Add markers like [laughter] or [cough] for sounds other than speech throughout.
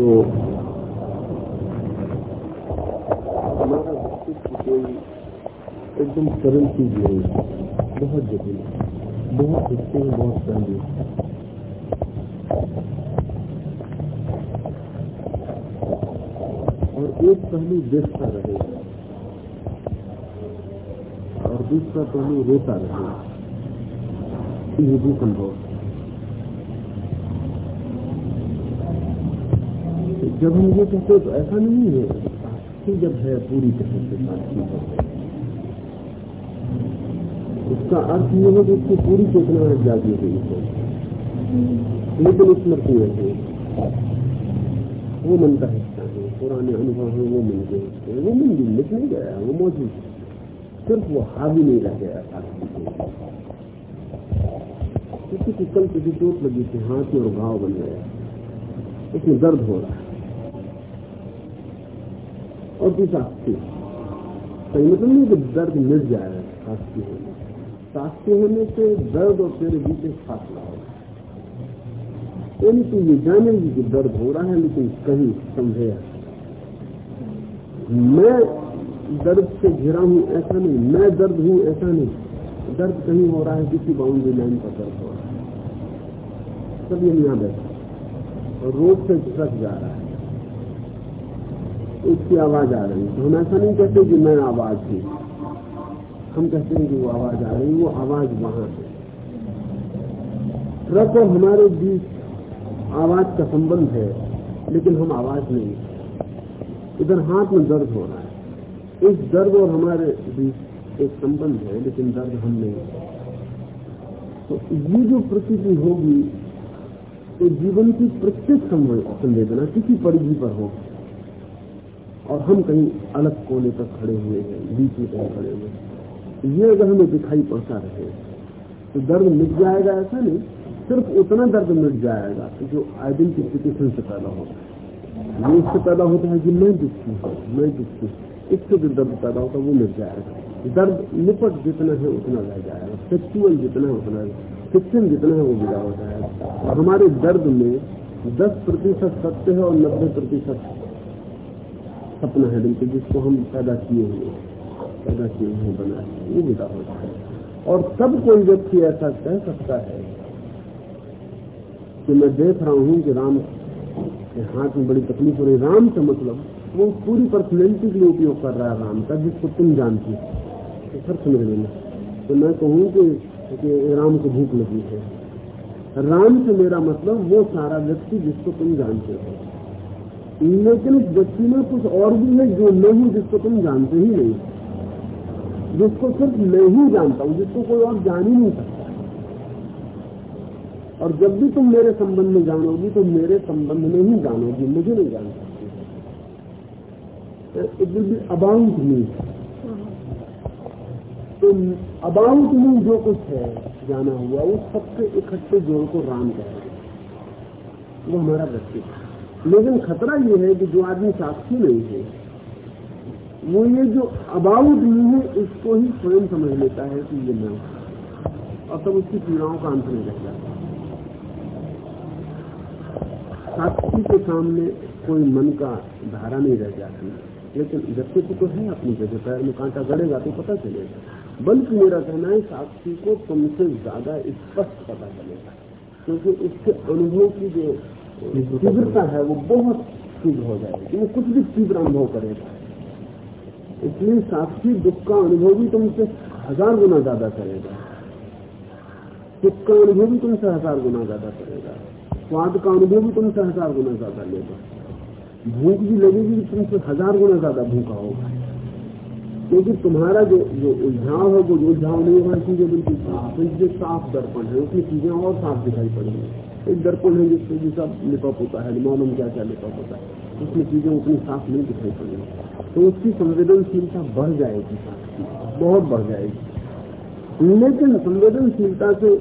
तो हमारा व्यक्तित्व कोई एकदम सरल चीज़ नहीं बहुत जटिल बहुत हिस्से में बहुत पहलू और एक पहलू देखता रहेगा और दूसरा पहलू रोता रहेगा ये भी संभव जब हम ये कहते तो ऐसा नहीं है। कि जब है पूरी तरह से साक्षी है उसका अर्थ ये है कि उसकी पूरी चेतना जागी हुई है। लेकिन स्मृति है। वो मन का हिस्सा है? पुराने अनुभव है, वो मिल गए वो मिल गई मिट नहीं गया, वो मौजूद सिर्फ़ वो हावी नहीं रह गया साक्षी किसी की कल किसी चोट लगी थी हाथ और घाव बन गया। उसमें दर्द हो रहा है। और भी साक्षी सही मतलब नहीं कि दर्द मिट जाए साक्षी होने साक्षी होने से दर्द और तेरे बीच एक फासला होगा यानी तू ये जानेगी कि दर्द हो रहा है, लेकिन कहीं समझे मैं दर्द से घिरा हूँ, ऐसा नहीं। मैं दर्द हूँ, ऐसा नहीं। दर्द कहीं हो रहा है, किसी बाउंड्री लाइन पर दर्द हो रहा है। सब ये यहाँ बैठा रोड से झटक जा रहा है। उसकी आवाज़ आ रही है। तो हम ऐसा नहीं कहते कि मैं आवाज़ थी। हम कहते हैं कि वो आवाज़ आ रही वो आवाज़ वहाँ है ट्रक और हमारे बीच आवाज़ का संबंध है, लेकिन हम आवाज़ नहीं इधर हाथ में दर्द हो रहा है। इस दर्द और हमारे बीच एक संबंध है, लेकिन दर्द हम नहीं तो ये जो प्रकृति होगी तो जीवन की प्रत्येक संवेदना किसी परिधि पर होगी। और हम कहीं अलग कोने पर खड़े हुए हैं बीच में कहीं खड़े हुए ये अगर हमें दिखाई पड़ता रहे तो दर्द मिट जाएगा ऐसा नहीं, सिर्फ़ उतना दर्द मिट जाएगा कि जो आइडेंटिफिकेशन से पैदा होता है। ये इससे पैदा होता है कि मैं दुखी हूँ, मैं दुखी इससे जो दर्द पैदा होता है, वो मिट जाएगा। दर्द निपट जितना है, उतना रह जाएगा। सेक्चुअल जितना है, उतना फिक्शन जितना है, वो विदा हो। जाएगा और हमारे दर्द में दस प्रतिशत सत्य है और नब्बे प्रतिशत सपना है बिल्कुल जिसको हम पैदा किए हुए पैदा किए हुए बना वो विदा होता है। और तब कोई व्यक्ति ऐसा कह सकता है कि मैं देख रहा हूँ कि राम के हाथ में बड़ी तकलीफ़ हो रही राम का मतलब वो पूरी पर्सनैलिटी के लिए उपयोग कर रहा है राम का जिसको तुम जानती तो सर समझ लेना तो मैं कहूँ कि, कि राम को भूख लगी है। राम से मेरा मतलब वो सारा व्यक्ति जिसको तुम जानते हो। लेकिन व्यक्ति में कुछ और भी है जो मैं हूँ, जिसको तुम जानते ही नहीं। जिसको सिर्फ़ मैं ही जानता हूँ, जिसको कोई और जान ही नहीं सकता। और जब भी तुम मेरे संबंध में जानोगी तो मेरे संबंध में ही जानोगी, मुझे नहीं जान सकती। It will be about me तो अबाउट मी जो कुछ है, जाना हुआ, वो सबसे इकट्ठे जोड़ को राम कहेंगे वो हमारा व्यक्तित्व है। लेकिन खतरा ये है कि जो आदमी साक्षी नहीं है, वो ये जो अबाउट नहीं है इसको ही स्वयं समझ लेता है कि ये मैं और तब उसकी पीड़ाओं का अंत नहीं रहता। साक्षी के सामने कोई मन का धारा नहीं रह जाती। लेकिन व्यक्तित्व तो है अपनी जगह, पैर में कांटा गड़ेगा तो पता चलेगा। बल्कि मेरा कहना है, साक्षी को तुमसे ज़्यादा स्पष्ट पता चलेगा। क्योंकि उसके अनुभव की जो तीव्रता है, वो बहुत तीव्र हो जाएगी। वो कुछ भी तीव्र अनुभव करेगा। इसलिए साक्षी दुख का अनुभव भी तुमसे हज़ार गुना ज़्यादा करेगा। सुख का अनुभव भी तुमसे हज़ार गुना ज़्यादा करेगा। स्वाद का अनुभव भी तुमसे हज़ार गुना ज़्यादा लेगा। भूख भी लगेगी तुमसे हज़ार गुना ज़्यादा भूखा होगा। क्योंकि तुम्हारा जो जो उलझाव है, वो उलझाव नहीं होगा चीज़ें बिल्कुल साफ़ है साफ़ दर्पण है। उसमें चीज़ें और साफ़ दिखाई पड़ेंगी। एक दर्पण है जिससे सब लिपक होता है मालूम क्या क्या लिपक होता है, उसमें चीज़ें उतनी साफ़ नहीं दिखाई पड़ेगी तो उसकी संवेदनशीलता बढ़ जाएगी, बहुत बढ़ जाएगी। लेकिन संवेदनशीलता से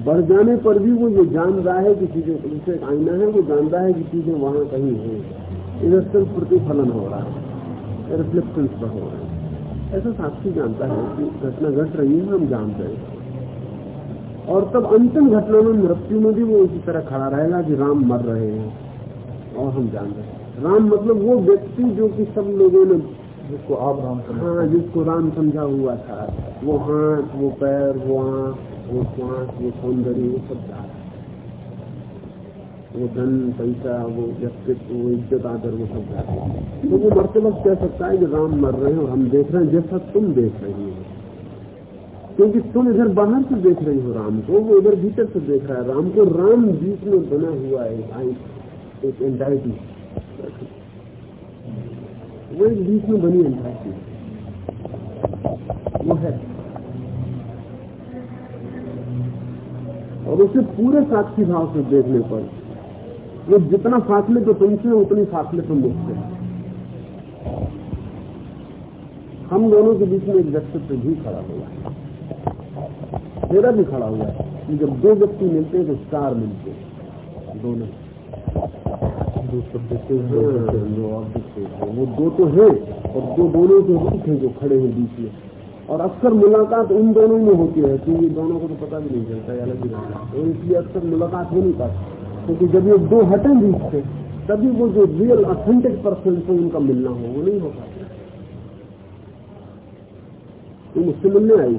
बढ़ जाने पर भी वो ये जान रहा है कि चीज़ें जैसे आईना है, वो जान रहा है कि चीज़ें वहाँ कहीं है। इधर सिर्फ़ प्रतिफलन हो रहा है रिफ्लेक्शन हो रहा है। ऐसा साक्षी जानता है कि घटना घट रही है, हम जानते हैं। और तब अंतिम घटना में मृत्यु में भी वो इसी तरह खड़ा रहेगा कि राम मर रहे हैं और हम जान रहे हैं। राम मतलब वो व्यक्ति जो कि सब लोगों ने जिसको आप राम हाँ। जिसको राम समझा हुआ था। वो हाथ वो पैर वो आँख वो श्वास वो सौंदर्य वो सब जा वो धन पैसा वो व्यक्तित्व वो इज़्ज़त आदर वो सब जा तो वो मरते वक्त कह सकता है कि राम मर रहे हैं और हम देख रहे हैं जैसा तुम देख रही हो। क्योंकि तुम इधर बाहर से देख रही हो राम को, वो इधर भीतर से देख रहा है। राम को राम बीच में बना हुआ है एक एंटाइटी वो एक बीच में बनी एंटाइटी वो है। और उसे पूरे साक्षी भाव से देखने पर, वो जितना फासले तो तुमसे उतनी फासले तो मुझसे हम दोनों के बीच में एक व्यक्तित्व भी खड़ा हुआ है। मेरा भी खड़ा हुआ है। जब दो व्यक्ति मिलते हैं तो चार मिलते हैं। दोनों। दो शब्द दो वो दो तो है और दो दोनों के रूप हैं जो खड़े हैं बीच में। और अक्सर मुलाकात उन दोनों में होती है क्योंकि दोनों को तो पता भी नहीं चलता है अलग ही है। तो इसलिए अक्सर मुलाकात हो नहीं पाती। क्योंकि जब ये दो हटे बीच से तभी वो जो रियल ऑथेंटिक पर्सन से उनका मिलना हो वो नहीं हो पाता। तो मुझसे मिलने आई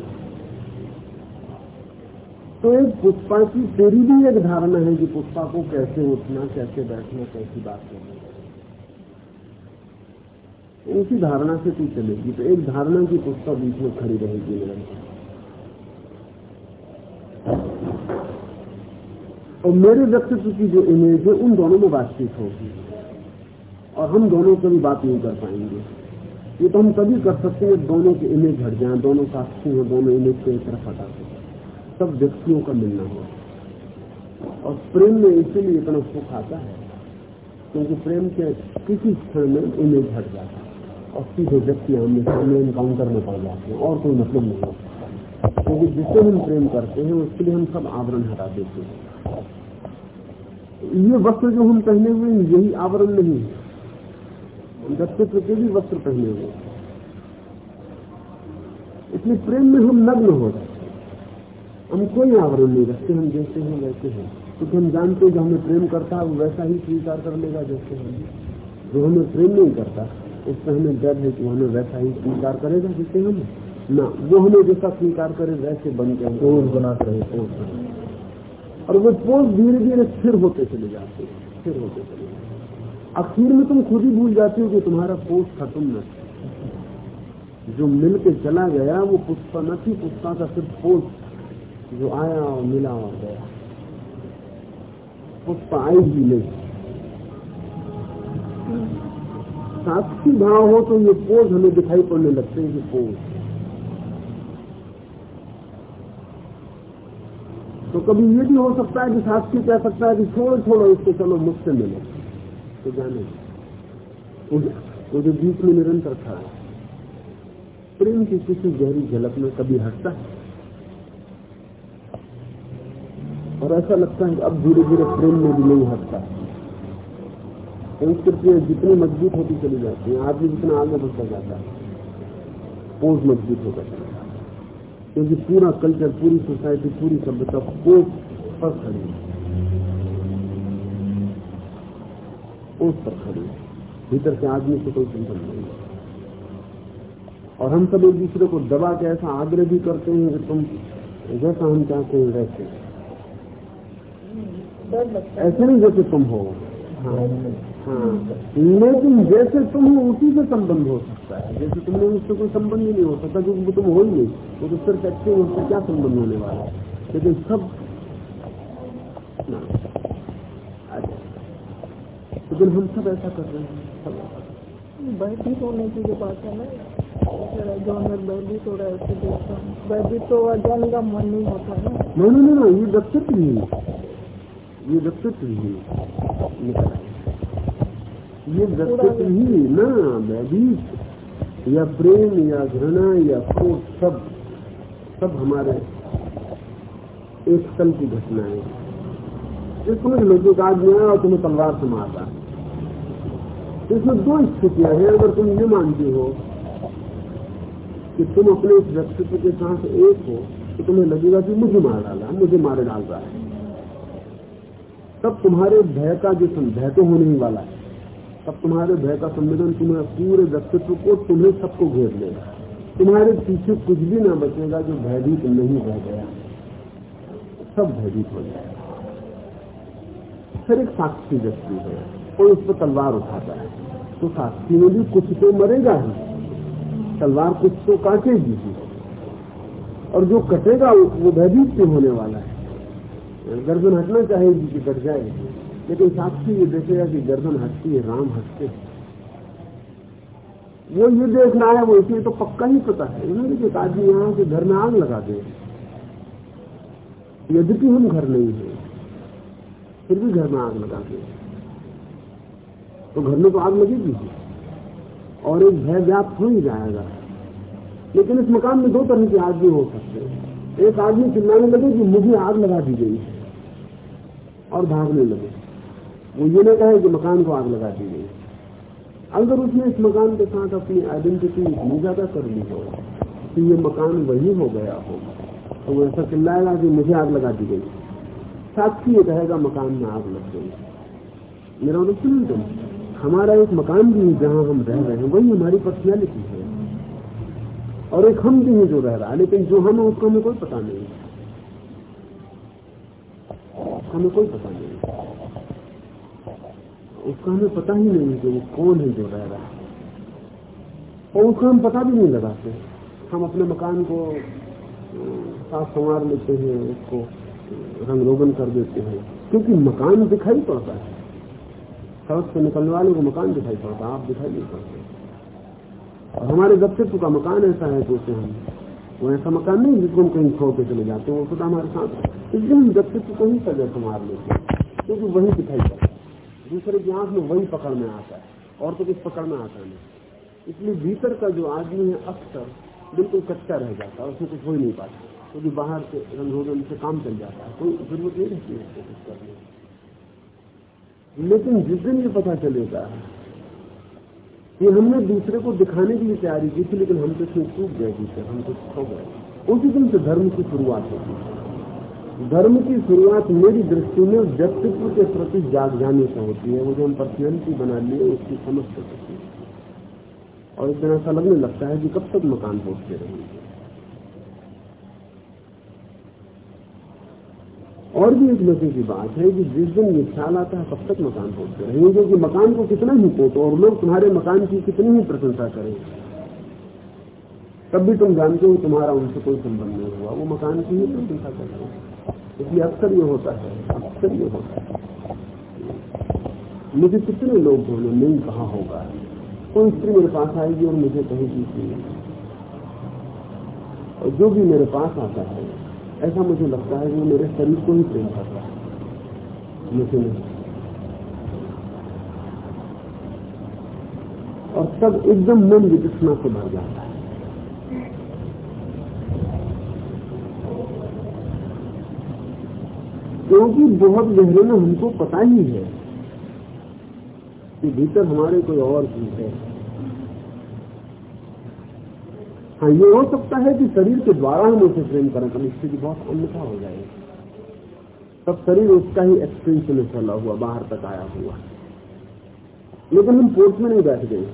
तो एक पुष्पा की तेरी भी एक धारणा है कि पुष्पा को कैसे उठना, कैसे बैठना, कैसी बात करना। उसी धारणा से तू चलेगी तो एक धारणा की पुष्पा बीच में खड़ी रहेगी निरंतर। और मेरे व्यक्तित्व की जो इमेज है, उन दोनों में बातचीत होगी। और हम दोनों कभी बात नहीं कर पाएँगे। ये तो हम तभी कर सकते हैं दोनों की इमेज हट जाए, दोनों साक्षी हो, दोनों इमेज को एक तरफ़ हटा सकते सब व्यक्तियों का मिलना हो। और प्रेम में इसीलिए इतना सुख आता है, क्योंकि प्रेम के किसी क्षण में इमेज हट जाता है और सीधे व्यक्ति हमने सामने इनकाउंटर में पड़ जाते हैं, और कोई मतलब नहीं होता क्योंकि जिससे हम प्रेम करते हैं, उसके लिए हम सब आवरण हटा देते हैं। ये वस्त्र जो हम पहने हुए हैं, यही आवरण नहीं है। व्यक्तित्व के भी वस्त्र पहने हुए इसलिए प्रेम में हम नग्न हो जाते हम कोई आवरण नहीं रखते हम जैसे हैं वैसे हैं। क्योंकि हम जानते हैं जो हमें प्रेम करता है वो वैसा ही स्वीकार कर लेगा जैसे हम जो हमें प्रेम नहीं करता उससे हमें डर है कि हमें वैसा ही स्वीकार करेगा जैसे हम ना वो हमें जैसा स्वीकार करे वैसे बन जाए। पोज बनाते रहे और वो पोज धीरे धीरे स्थिर होते चले जाते हैं स्थिर होते चले जाते आखिर में तुम खुद ही भूल जाते हो कि तुम्हारा पोज खत्म न जो मिल के चला गया वो पुष्पा न थी पुष्पा का सिर्फ़ पोज जो आया और मिला और गया। पुष्प आई ही नहीं। साक्षी भाव हो तो ये पोज हमें दिखाई पड़ने लगते हैं कि पोज। तो कभी ये भी हो सकता है कि साक्षी कह सकता है कि छोड़ो छोड़ो, इसको चलो, मुझसे मिलो। तो जाने। वो जो बीच में निरंतर था प्रेम की किसी गहरी झलक में कभी हटता है। और ऐसा लगता है कि अब धीरे धीरे प्रेम में भी नहीं हटता। संस्कृतियाँ जितनी मज़बूत होती चली जाती है, आदमी जितना आगे बढ़ता जाता है, पोज मज़बूत होता चला क्योंकि पूरा कल्चर पूरी सोसाइटी पूरी सभ्यता पोज पर खड़ी है। पोज पर खड़ी है। भीतर से आदमी से कोई संबंध नहीं और हम सब एक दूसरे को दबा के ऐसा आग्रह भी करते हैं कि तुम जैसा हम चाहते हैं वैसे। ऐसे नहीं जैसे तुम हो। लेकिन जैसे तुम हो उसी से संबंध हो सकता है। जैसे तुमने उससे कोई संबंध ही नहीं हो सकता क्योंकि तुम हो ही नहीं। वो तो सिर्फ़ एक्टिव उससे क्या संबंध होने वाला है? लेकिन सब लेकिन हम सब ऐसा कर रहे हैं भयभीत होने की जो बात है ना जो अंदर भयभीत हो रहा है उसको देखता हूँ। भयभीत तो अज्ञान का मन नहीं होता है नहीं नहीं नहीं ये व्यक्तित्व नहीं। ये व्यक्तित्व ही ये व्यक्तित्व ही ना भयभीत या प्रेम, या घृणा, या क्रोध, सब सब हमारे एक स्थल की घटना है। ये समझ लो जो आदमी आया और तुम्हें तलवार से मारता है। इसमें दो स्थितियाँ हैं, अगर तुम ये मानती हो कि तुम अपने इस व्यक्तित्व के साथ एक हो तो तुम्हें लगेगा कि मुझे मार डाला, मुझे मारे डाल रहा है। तब तुम्हारे भय का जो भय तो होने ही वाला है। तब तुम्हारे भय का संवेदन तुम्हें पूरे व्यक्तित्व को तुम्हें सबको घेर लेगा। तुम्हारे पीछे कुछ भी ना बचेगा जो भयभीत नहीं रह गया। सब भयभीत हो जाएगा। फिर एक साक्षी व्यक्ति है और उस पर तलवार उठाता है। तो साक्षी में भी कुछ तो मरेगा ही। तलवार कुछ तो काटेगी और जो कटेगा, वो भयभीत से होने वाला है। गर्दन हटना चाहेगी कि कट जाएगी लेकिन साक्षी ये देखेगा कि गर्दन हटती है, राम हटते हैं। वो ये देख रहा है, वो इसलिए तो पक्का ही पता है। उन्होंने एक आदमी यहाँ से घर में आग लगा दे। यद्यपि हम घर नहीं है, फिर भी घर में आग लगा दे। तो घर में तो आग लगेगी और एक भय व्याप्त हो ही जाएगा। लेकिन इस मकान में दो तरह के आदमी हो सकते हैं। एक आदमी चिल्लाने लगे कि मुझे आग लगा दी गई और भागने लगे। वो ये ना कहे कि मकान को आग लगा दी गई। अगर उसने इस मकान के साथ अपनी आइडेंटिटी इतनी ज़्यादा कर ली हो कि ये मकान वही हो गया हो तो वो ऐसा चिल्लाएगा कि मुझे आग लगा दी गई। साक्षी ये कहेगा, मकान में आग लग गई। मेरा सुन तुम हमारा एक मकान भी जहाँ हम रह रहे हैं, वही हमारी पर्सनैलिटी है। और एक हम भी है जो रह रहा है, लेकिन जो हम है, उसका हमें कोई पता नहीं। हमें कोई पता नहीं। उसका हमें पता ही नहीं कि वो कौन है जो रह रहा है। और उसका हम पता भी नहीं लगाते हम अपने मकान को साफ़ संवार लेते हैं, उसको रंग रोगन कर देते हैं। क्योंकि मकान दिखाई पड़ता है। सड़क से निकलने वाले को मकान दिखाई पड़ता है, आप दिखाई नहीं पड़ते। हमारे व्यक्तित्व का मकान ऐसा है तो उसे हम वो ऐसा मकान नहीं जिसको हम कहीं छोड़ के चले जाते हैं, वो खुदा हमारे साथ इसलिए हम व्यक्तित्व को ही सजा संवार लेते हैं, क्योंकि वही दिखाई पड़ता है। दूसरे की आँख में वही पकड़ में आता है, और तो कुछ पकड़ में आता नहीं। इसलिए भीतर का जो आदमी है, अक्सर बिल्कुल कच्चा रह जाता है, उसमें कुछ हो ही नहीं पाता, क्योंकि तो बाहर से रंगोगन से काम चल जाता है। कोई ज़रूरत नहीं रहती है लेकिन जिस दिन ये पता चलेगा कि हमने दूसरे को दिखाने की भी तैयारी की थी, लेकिन हम तो इसमें चूक गए दूसरे हम तो खो गए। उसी दिन से धर्म की शुरुआत होती धर्म की शुरुआत मेरी दृष्टि में व्यक्तित्व के प्रति जाग जाने से होती है। वो जो हम पर्सनैलिटी बना लिए, उसकी समझ सकती है। और इस दिन ऐसा लगने लगता है कि कब तक मकान पहुँचते रहेंगे। और भी एक मज़े की बात है कि जिस दिन ये ख्याल आता है, तब तक मकान पहुँचते रहेंगे क्योंकि मकान को कितना ही पोतो और लोग तुम्हारे मकान की कितनी ही प्रशंसा करें। तब भी तुम जानते हो तुम्हारा उनसे कोई संबंध नहीं हुआ। वो मकान की ही प्रशंसा करते हैं। इसलिए अक्सर ये होता है अक्सर ये होता है। मुझे कितने लोग बोले, नहीं, कहा होगा? कोई स्त्री मेरे पास आएगी और मुझे कहेगी और जो भी मेरे पास आता है ऐसा मुझे लगता है वो मेरे शरीर को ही प्रेम कर रहा है। मुझे नहीं। और तब एकदम मन वितृष्णा से भर जाता है। क्योंकि बहुत गहरे में हमको पता ही है कि भीतर हमारे कोई और चीज़ है। हाँ ये हो सकता है कि शरीर के द्वारा हम उसे प्रेम करें तो स्थिति बहुत अन्यथा हो जाएगी। तब शरीर उसका ही एक्सटेंशन में फैला हुआ, बाहर तक आया हुआ। लेकिन हम पोर्ट में नहीं बैठ गए।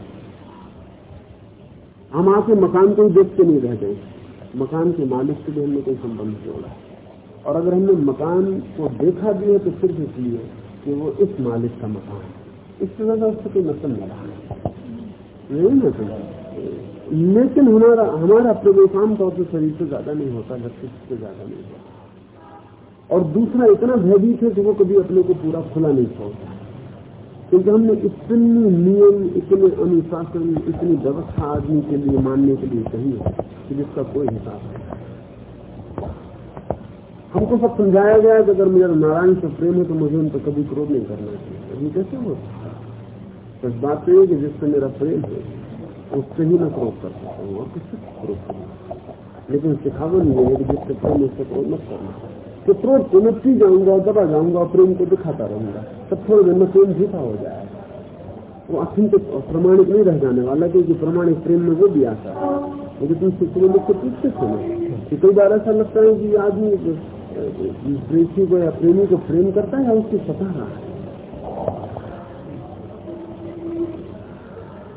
हम आके मकान को देख के नहीं रह गए। मकान के मालिक से भी हमने कोई संबंध जोड़ा। और अगर हमने मकान को देखा भी है तो सिर्फ़ इसलिए कि वो इस मालिक का मकान है। इससे ज़्यादा उससे कोई मतलब नहीं रहा। नहीं मतलब लेकिन हमारा हमारा प्रवेश आमतौर पर शरीर से ज़्यादा नहीं होता व्यक्तित्व से ज़्यादा नहीं होता। और दूसरा इतना भयभीत है कि वो कभी अपने को पूरा खुला नहीं छोड़ता। क्योंकि हमने इतनी नियम, इतने अनुशासन, इतनी व्यवस्था आदमी के लिए मानने के लिए कही है कि जिसका कोई हिसाब नहीं। हमको सब समझाया गया कि अगर मेरा नारायण से प्रेम है तो मुझे उन पर कभी क्रोध नहीं करना चाहिए। अभी कैसे हो तो बात तो ये कि जिससे मेरा प्रेम है उससे ही मैं क्रोध कर सकता हूँ, और किससे? क्रोध करूँ लेकिन सिखावन ये है जिससे प्रेम उससे क्रोध मत करना। तो क्रोध को मैं पी जाऊँगा, दबा जाऊँगा प्रेम को दिखाता रहूँगा। तब थोड़ी देर में प्रेम झूठा हो जाएगा। वो और प्रमाणिक नहीं रह जाने वाला, क्योंकि प्रमाणिक प्रेम में वो भी आता है। लेकिन तुम शिक्षकों मुझसे पूछते थे कि कई बार ऐसा लगता है कि आदमी प्रेसी को या प्रेमी को प्रेम करता है या उसको सता रहा है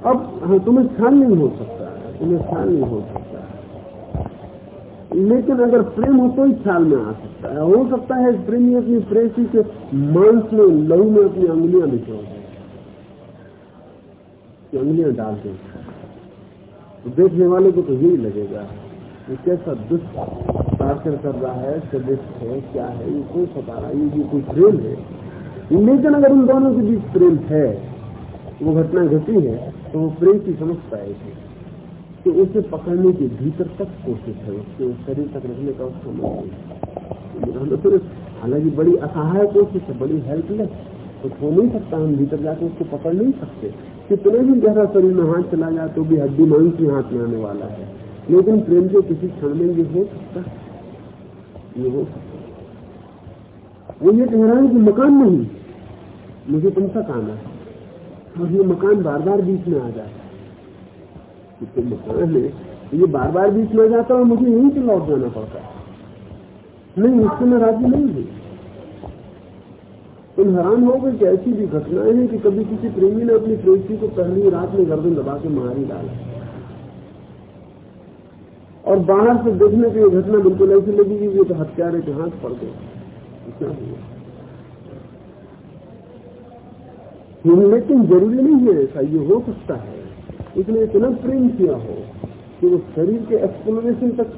अब हाँ तुम्हें ख्याल नहीं हो सकता है, तुम्हें ख्याल नहीं हो सकता है। लेकिन अगर प्रेम हो तो ही ख्याल में आ सकता है। हो सकता है प्रेमी अपनी प्रेसी के मांस में, लहू में अपनी अंगुलियाँ बिछो अंगुलियाँ डाल दे। तो देखने वाले को तो यही लगेगा ये कैसा दुष्ट टार्चर कर रहा है सदिष्ट है, क्या है, ये कोई सता रहा है ये कोई प्रेम है। लेकिन अगर उन दोनों के बीच प्रेम है वो घटना घटी है। तो वो प्रेम की समझ पाएगी कि उसे पकड़ने के भीतर तक कोशिश है, उसके शरीर तक रखने का उसका फिर हालाँकि बड़ी असहाय कोशिश है, बड़ी हेल्पलेस कुछ हो नहीं सकता, हम भीतर जाकर उसको पकड़ नहीं सकते। कितने भी गहरा शरीर में हाथ चला जाए तो भी हड्डी मांस ही हाथ में आने वाला है। लेकिन प्रेम के किसी क्षण में ये हो सकता ये हो सकता वो ये कह रहा है कि मकान नहीं, मुझे तुमसे काम है। और ये मकान बार बार बीच में आ जाता है। तो मकान है ये बार बार बीच में आ जाता है मुझे यहीं से लौट जाना पड़ता है। नहीं, इससे मैं राज़ी नहीं हूँ। तुम हैरान हो गए कि ऐसी भी घटनाएँ हैं कि कभी किसी प्रेमी ने अपनी प्रेसी को पहली रात में गर्दन दबा के मार ही डाला। और बाहर से देखने की घटना बिल्कुल ऐसी लगी कि ये तो हत्यारे के हाथ पड़ गए। इतना हुआ। लेकिन ज़रूरी नहीं है ऐसा, ये हो सकता है। इसने इतना प्रेम किया हो कि वो शरीर के एक्सप्लोरेशन तक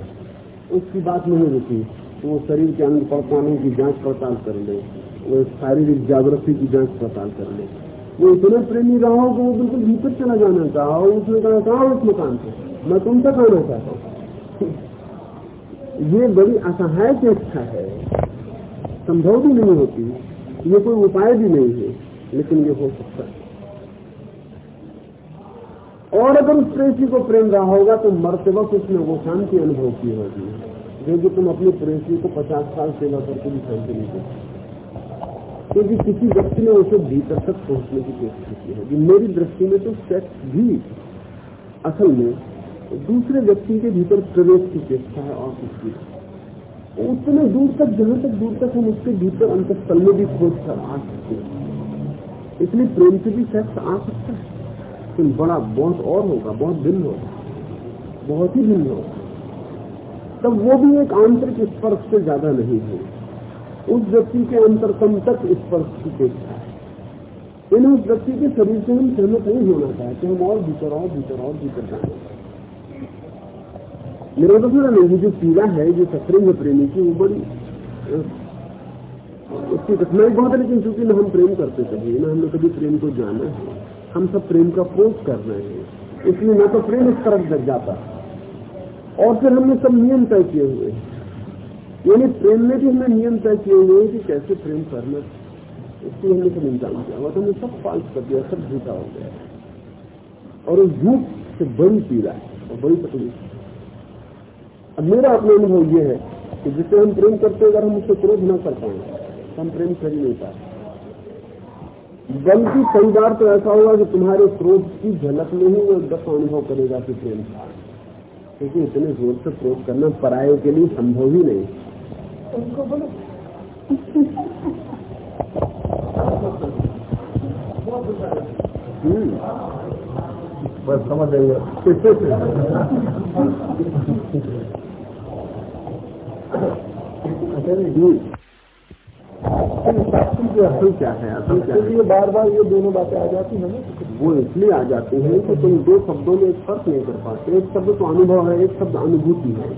उसकी बात नहीं रुकी तो वो शरीर के अंग पड़तालों की जाँच पड़ताल कर ले, वो शारीरिक जागृति की जाँच पड़ताल कर ले। वो इतना प्रेमी रहा हो कि वो बिल्कुल भीतर चला जाना चाहा और उसने कहा कहा उस मकान से? मैं तुमसे कहना चाहता हूँ। [laughs] ये बड़ी असहाय की इच्छा है। संभव भी नहीं होती, ये कोई उपाय भी नहीं है। लेकिन ये हो सकता है। और अगर उस प्रेसी को प्रेम रहा होगा तो मरते वक्त उसने वो शांति अनुभव की होगी, जो कि तुम अपनी प्रेसी को पचास साल सेवा करके भी शांति नहीं कर क्योंकि किसी व्यक्ति ने उसे भीतर तक पहुँचने की कोशिश की होगी। मेरी दृष्टि में तो सेक्स भी असल में दूसरे व्यक्ति के भीतर प्रवेश की चेष्टा है और कुछ भी उतने दूर तक, जहाँ तक दूर तक हम उसके भीतर अंतस्थल में भी खोज कर आ सकते हैं। इसलिए प्रेम से भी सेक्स आ सकता है। लेकिन बड़ा बहुत और होगा बहुत भिन्न होगा, बहुत ही भिन्न होगा। तब वो भी एक आंतरिक स्पर्श से ज़्यादा नहीं है। उस व्यक्ति के अंतरतम तक स्पर्श की चेष्टा है। इन उस व्यक्ति के शरीर से हम सहमत नहीं होना चाहते, हम और भीतर और भीतर और भीतर जाना मेरा तो नहीं जो पीड़ा है, जो सफरिंग है प्रेमी की, वो बड़ी उसकी कठिनाई बहुत है लेकिन चूँकि ना हम प्रेम करते कभी न हमने कभी प्रेम को जाना है। हम सब प्रेम का पोष कर रहे हैं। इसलिए न तो प्रेम इस तरफ़ जग जाता। और फिर हमने सब नियम तय किए हुए यानी प्रेम में भी हमने नियम तय किए हुए कि कैसे प्रेम करना इसकी हमने सब इंतज़ाम किया हुआ तो हमने सब फाल्स कर दिया, सब झूठा हो गया। और उस झूठ से बड़ी पीड़ा है और बड़ी तकलीफ़ अब मेरा अपना अनुभव यह है कि जिससे हम प्रेम करते हैं, अगर हम उससे क्रोध न कर पाए हम प्रेम कर ही नहीं पाते। बल्कि कई बार तो ऐसा होगा कि तुम्हारे क्रोध की झलक में ही वो दस अनुभव करेगा कि प्रेम था क्योंकि इतने ज़ोर से क्रोध करना पराये के लिए संभव ही नहीं। उनको बोलो। बस समझ जाइए असल क्या है असल क्या है? ये बार बार ये दोनों बातें आ जाती है ना। वो इसलिए आ जाती है कि तुम दो शब्दों में एक फ़र्क नहीं कर पाते। एक शब्द तो अनुभव है एक शब्द अनुभूति है।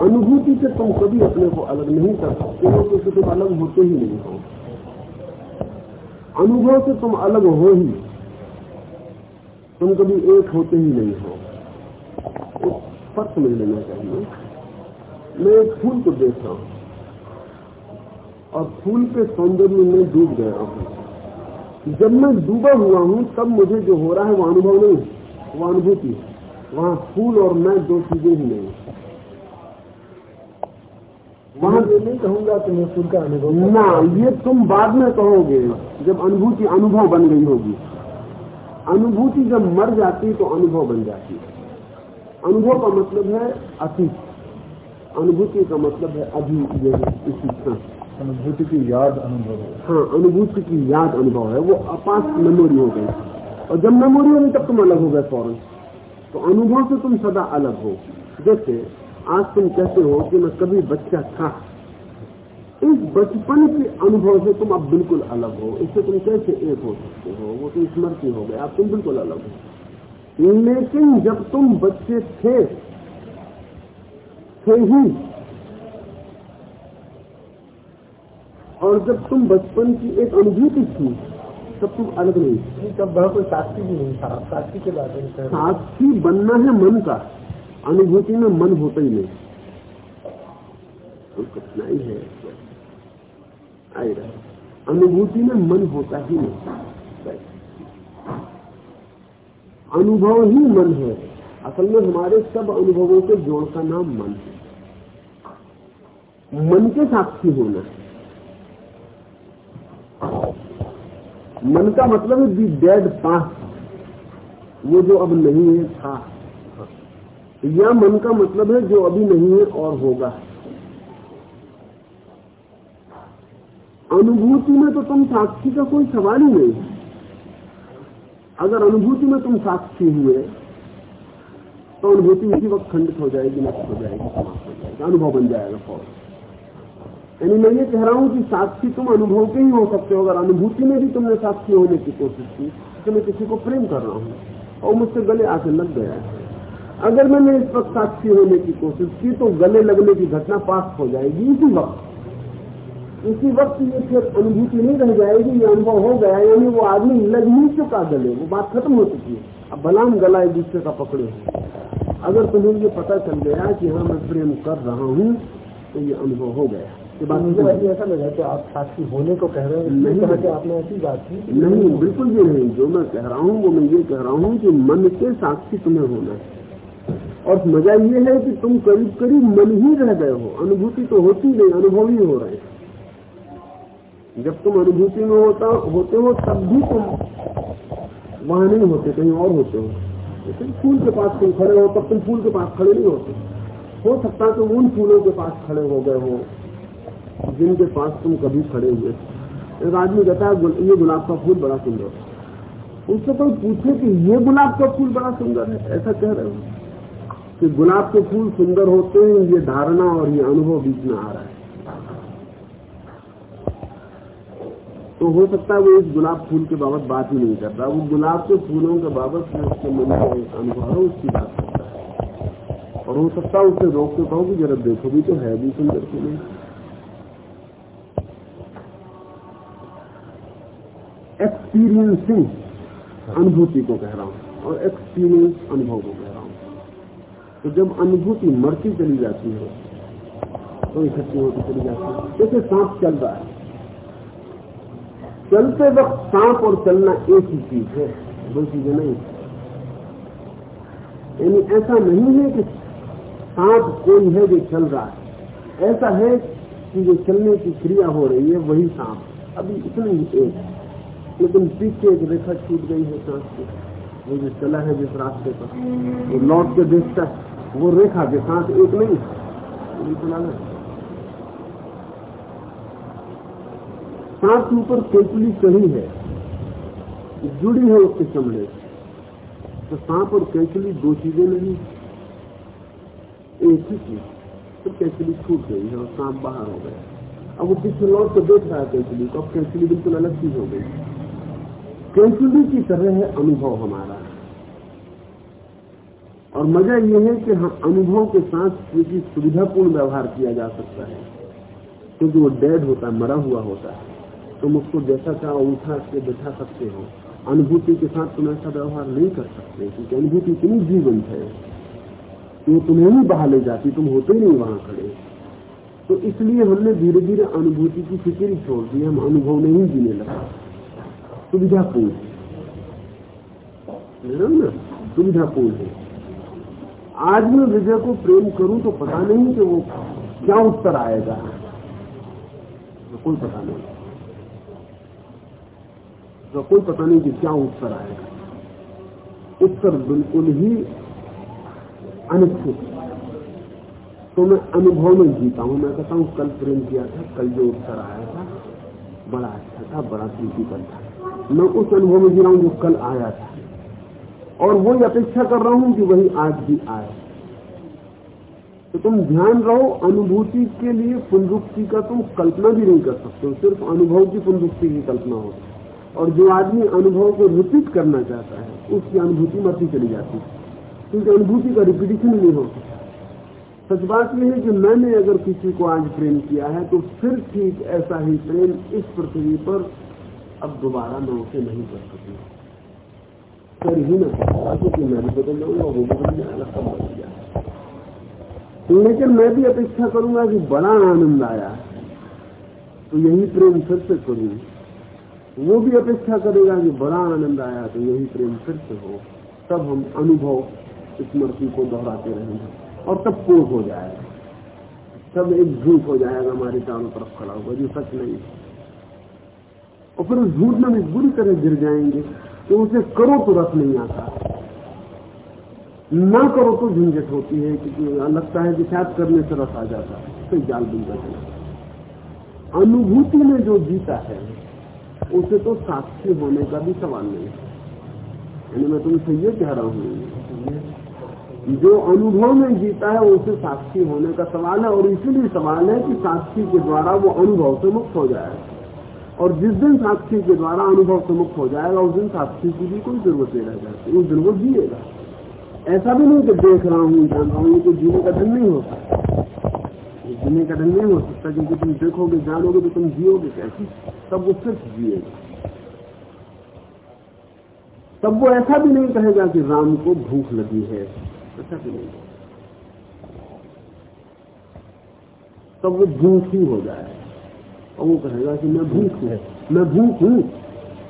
अनुभूति से तुम कभी अपने को अलग नहीं कर सकते हो क्योंकि तुम अलग होते ही नहीं हो। अनुभव से तुम अलग हो ही। तुम कभी एक होते ही नहीं हो। फ़र्क मिल लेना चाहिए। मैं एक फूल को देख रहा हूँ। और फूल के सौंदर्य में डूब गया हूँ। जब मैं डूबा हुआ हूँ तब मुझे जो हो रहा है वो अनुभव नहीं वो अनुभूति वहाँ फूल और मैं दो चीज़ें ही नहीं वहाँ ये नहीं कहूँगा कि मैं फूल का अनुभव ना ये तुम बाद में कहोगे जब अनुभूति अनुभव बन गई होगी। अनुभूति जब मर जाती तो अनुभव बन जाती है। अनुभव का मतलब है अतीत। अनुभूति का मतलब है अभी इसी क्षण। अनुभूति की याद अनुभव है। हाँ अनुभूति की याद अनुभव है। वो अपास मेमोरी हो गई। और जब मेमोरी होगी, तब तुम अलग हो गए फ़ौरन। तो अनुभव से तुम सदा अलग हो। जैसे, आज तुम कहते हो कि मैं कभी बच्चा था। इस बचपन के अनुभव से तुम अब बिल्कुल अलग हो। इससे तुम कैसे एक हो सकते हो? वो तुम स्मृति हो गए। आप तुम बिल्कुल अलग हो। लेकिन जब तुम बच्चे थे थे ही और जब तुम बचपन की एक अनुभूति थी तब तुम अलग नहीं। थे तब वह कोई साक्षी भी नहीं था। साक्षी के बारे में। साक्षी बनना है मन का अनुभूति में मन होता ही नहीं। तो कठिनाई है। आई रहे। अनुभूति में मन होता ही नहीं। अनुभव ही मन है। असल में हमारे सब अनुभवों के जोड़ का नाम मन है। मन के साक्षी होना है। मन का मतलब है दी डेड पास्ट वो जो अब नहीं है, था. या मन का मतलब है जो अभी नहीं है और होगा. अनुभूति में तो तुम साक्षी का कोई सवाल ही नहीं. अगर अनुभूति में तुम साक्षी हुए तो अनुभूति उसी वक्त खंडित हो जाएगी, नष्ट हो जाएगी, समाप्त हो जाएगी, अनुभव बन जाएगा फ़ौरन. यानी मैं ये कह रहा हूँ कि साक्षी तुम अनुभव के ही हो सकते हो, अगर अनुभूति में भी तुमने साक्षी होने की कोशिश की तो मैं किसी को प्रेम कर रहा हूँ, और मुझसे गले आके लग गया अगर मैंने इस वक्त साक्षी होने की कोशिश की तो गले लगने की घटना पास हो जाएगी इसी वक्त। इसी वक्त ये फिर अनुभूति नहीं रह जाएगी, ये अनुभव हो गया यानी वो आदमी लग ही चुका गले, वो बात खत्म हो चुकी है। अब बलाम गला एक दूसरे का पकड़े अगर तुम्हें ये पता चल गया कि हाँ मैं प्रेम कर रहा हूँ तो ये अनुभव हो गया। आप साक्षी होने को कह रहे हैं आपने ऐसी बात की। नहीं बिल्कुल भी नहीं। जो मैं कह रहा हूँ वो मैं ये कह रहा हूँ कि मन के साक्षी तुम्हें होना है। और मज़ा ये है कि तुम करीब करीब मन ही रह गए हो। अनुभूति तो होती नहीं अनुभव ही हो रहे हैं। जब तुम अनुभूति में होता होते हो तब भी तुम वहाँ नहीं होते कहीं और होते हो। जैसे फूल के पास तुम खड़े हो तब तुम फूल के पास खड़े नहीं होते। हो सकता है तुम उन फूलों के पास खड़े हो गए हो। जिनके पास तुम कभी खड़े हुए। एक आदमी कहता है ये गुलाब का फूल बड़ा सुंदर उससे कोई पूछे कि ये गुलाब का फूल बड़ा सुंदर है? ऐसा कह रहे हो? कि गुलाब के फूल सुंदर होते हैं, ये धारणा और ये अनुभव बीच में आ रहा है। तो हो सकता है वो इस गुलाब फूल के बाबत बात ही नहीं करता वो गुलाब के फूलों के बाबत उसके मन एक अनुभव है, उसकी बात करता है। और हो सकता है उसे रोक के कहो कि जरा देखो, भी तो है भी सुंदर की एक्सपीरियंसिंग अनुभूति को कह रहा हूँ और एक्सपीरियंस अनुभव को कह रहा हूँ। तो जब अनुभूति मरती चली जाती है तो इकट्ठी होती चली जाती है। जैसे सांप चल रहा है। चलते वक्त सांप और चलना एक ही चीज़ है, दो चीज़ें नहीं। यानी ऐसा नहीं है कि सांप कोई है जो चल रहा है। ऐसा है कि जो चलने की क्रिया हो रही है, वही सांप। अभी इतनी ही एक लेकिन पीछे एक रेखा छूट गई है सांस की वो जो चला है जिस रास्ते पर, वो लौट के देखता वो रेखा के साथ एक नहीं बिल्कुल अलग के ऊपर केंचुली चढ़ी है, जुड़ी है उसके चमड़े। तो सांप और केंचुली दो चीज़ें नहीं, एक ही चीज़। तो केंचुली छूट गई है और सांप बाहर हो गया। अब वो पीछे लौट के देख रहा है केंचुली को अब केंचुली बिल्कुल अलग चीज़ हो गई। केंचुली की तरह है अनुभव हमारा। और मज़ा यह है कि हम अनुभव के साथ किसी सुविधापूर्ण व्यवहार किया जा सकता है। क्योंकि तो वो डेड होता है, मरा हुआ होता है। तुम उसको जैसा चाहो, उठा के बैठा सकते हो। अनुभूति के साथ तुम ऐसा व्यवहार नहीं कर सकते, क्योंकि अनुभूति इतनी जीवंत है वो तुम्हें ही बहा ले जाती, तुम होते ही नहीं वहाँ खड़े। तो इसलिए हमने धीरे धीरे अनुभूति की फ़िक्र छोड़ दी, हम अनुभव नहीं जीने लगे। सुविधापूर्ण है ना ना? सुविधापूर्ण है। आज मैं विजय को प्रेम करूँ तो पता नहीं कि वो क्या उत्तर आएगा। तो कोई पता नहीं। तो कोई पता नहीं कि क्या उत्तर आएगा। उत्तर बिल्कुल ही अनिश्चित तो मैं अनुभव में जीता हूँ। मैं कहता हूँ, कल प्रेम किया था, कल जो उत्तर आया था, बड़ा अच्छा था, बड़ा प्रीतिकर था। मैं उस अनुभव में जी रहा हूँ जो कल आया था। और वही अपेक्षा कर रहा हूँ कि वही आज भी आए तो तुम ध्यान रहो, अनुभूति के लिए पुनरुक्ति का तुम कल्पना भी नहीं कर सकते सिर्फ़ अनुभव की पुनरुक्ति की कल्पना हो। और जो आदमी अनुभव को रिपीट करना चाहता है, उसकी अनुभूति मरती चली जाती। है क्योंकि अनुभूति का रिपीटिशन नहीं हो सकता। सच बात यह है कि मैंने अगर किसी को आज प्रेम किया है तो फिर ठीक ऐसा ही प्रेम इस पृथ्वी पर अब दोबारा मैं उसे नहीं कर सकती। कर ही ना क्योंकि मैं भी बदल जाऊँगा वो बदल जाएगा सब बदल जाएगा लेकिन मैं भी अपेक्षा करूँगा कि बड़ा आनंद आया। तो यही प्रेम फिर से करूँ। वो भी अपेक्षा करेगा कि बड़ा आनंद आया तो यही प्रेम फिर से हो। तब हम अनुभव स्मृति को दोहराते रहेंगे और तब कोट हो जाएगा। तब एक झूठ हो जाएगा, हमारे चारों तरफ़ खड़ा होगा, जो सच नहीं और फिर उस झूठ में बुरी तरह गिर जाएँगे कि उसे करो तो रस नहीं आता। ना करो तो झंझट होती है, क्योंकि लगता है कि शायद करने से रस आ जाता है फिर जाल बन जाता अनुभूति में जो जीता है, उसे तो साक्षी होने का भी सवाल नहीं है। यानी मैं तुमसे ये कह रहा हूँ जो अनुभव में जीता है, उसे साक्षी होने का सवाल है, और इसीलिए सवाल है कि साक्षी के द्वारा वो अनुभव से मुक्त हो जाएगा और जिस दिन साक्षी के द्वारा अनुभव से मुक्त हो जाएगा, उस दिन साक्षी की भी कोई ज़रूरत नहीं रह जाती, उस दिन वो जिएगा। ऐसा भी नहीं कि देख रहा हूँ, जान रहा हूँ जीने का ढंग नहीं हो सकता। जीने का ढंग नहीं हो सकता, क्योंकि तुम देखोगे, जानोगे तो तुम जियोगे कैसे? तब वो सिर्फ़ जिएगा। तब वो ऐसा भी नहीं कहेगा कि राम को भूख लगी है। ऐसा भी नहीं। तब वो भूख ही हो जाए और वो कहेगा कि मैं भूख है, मैं भूख हूँ।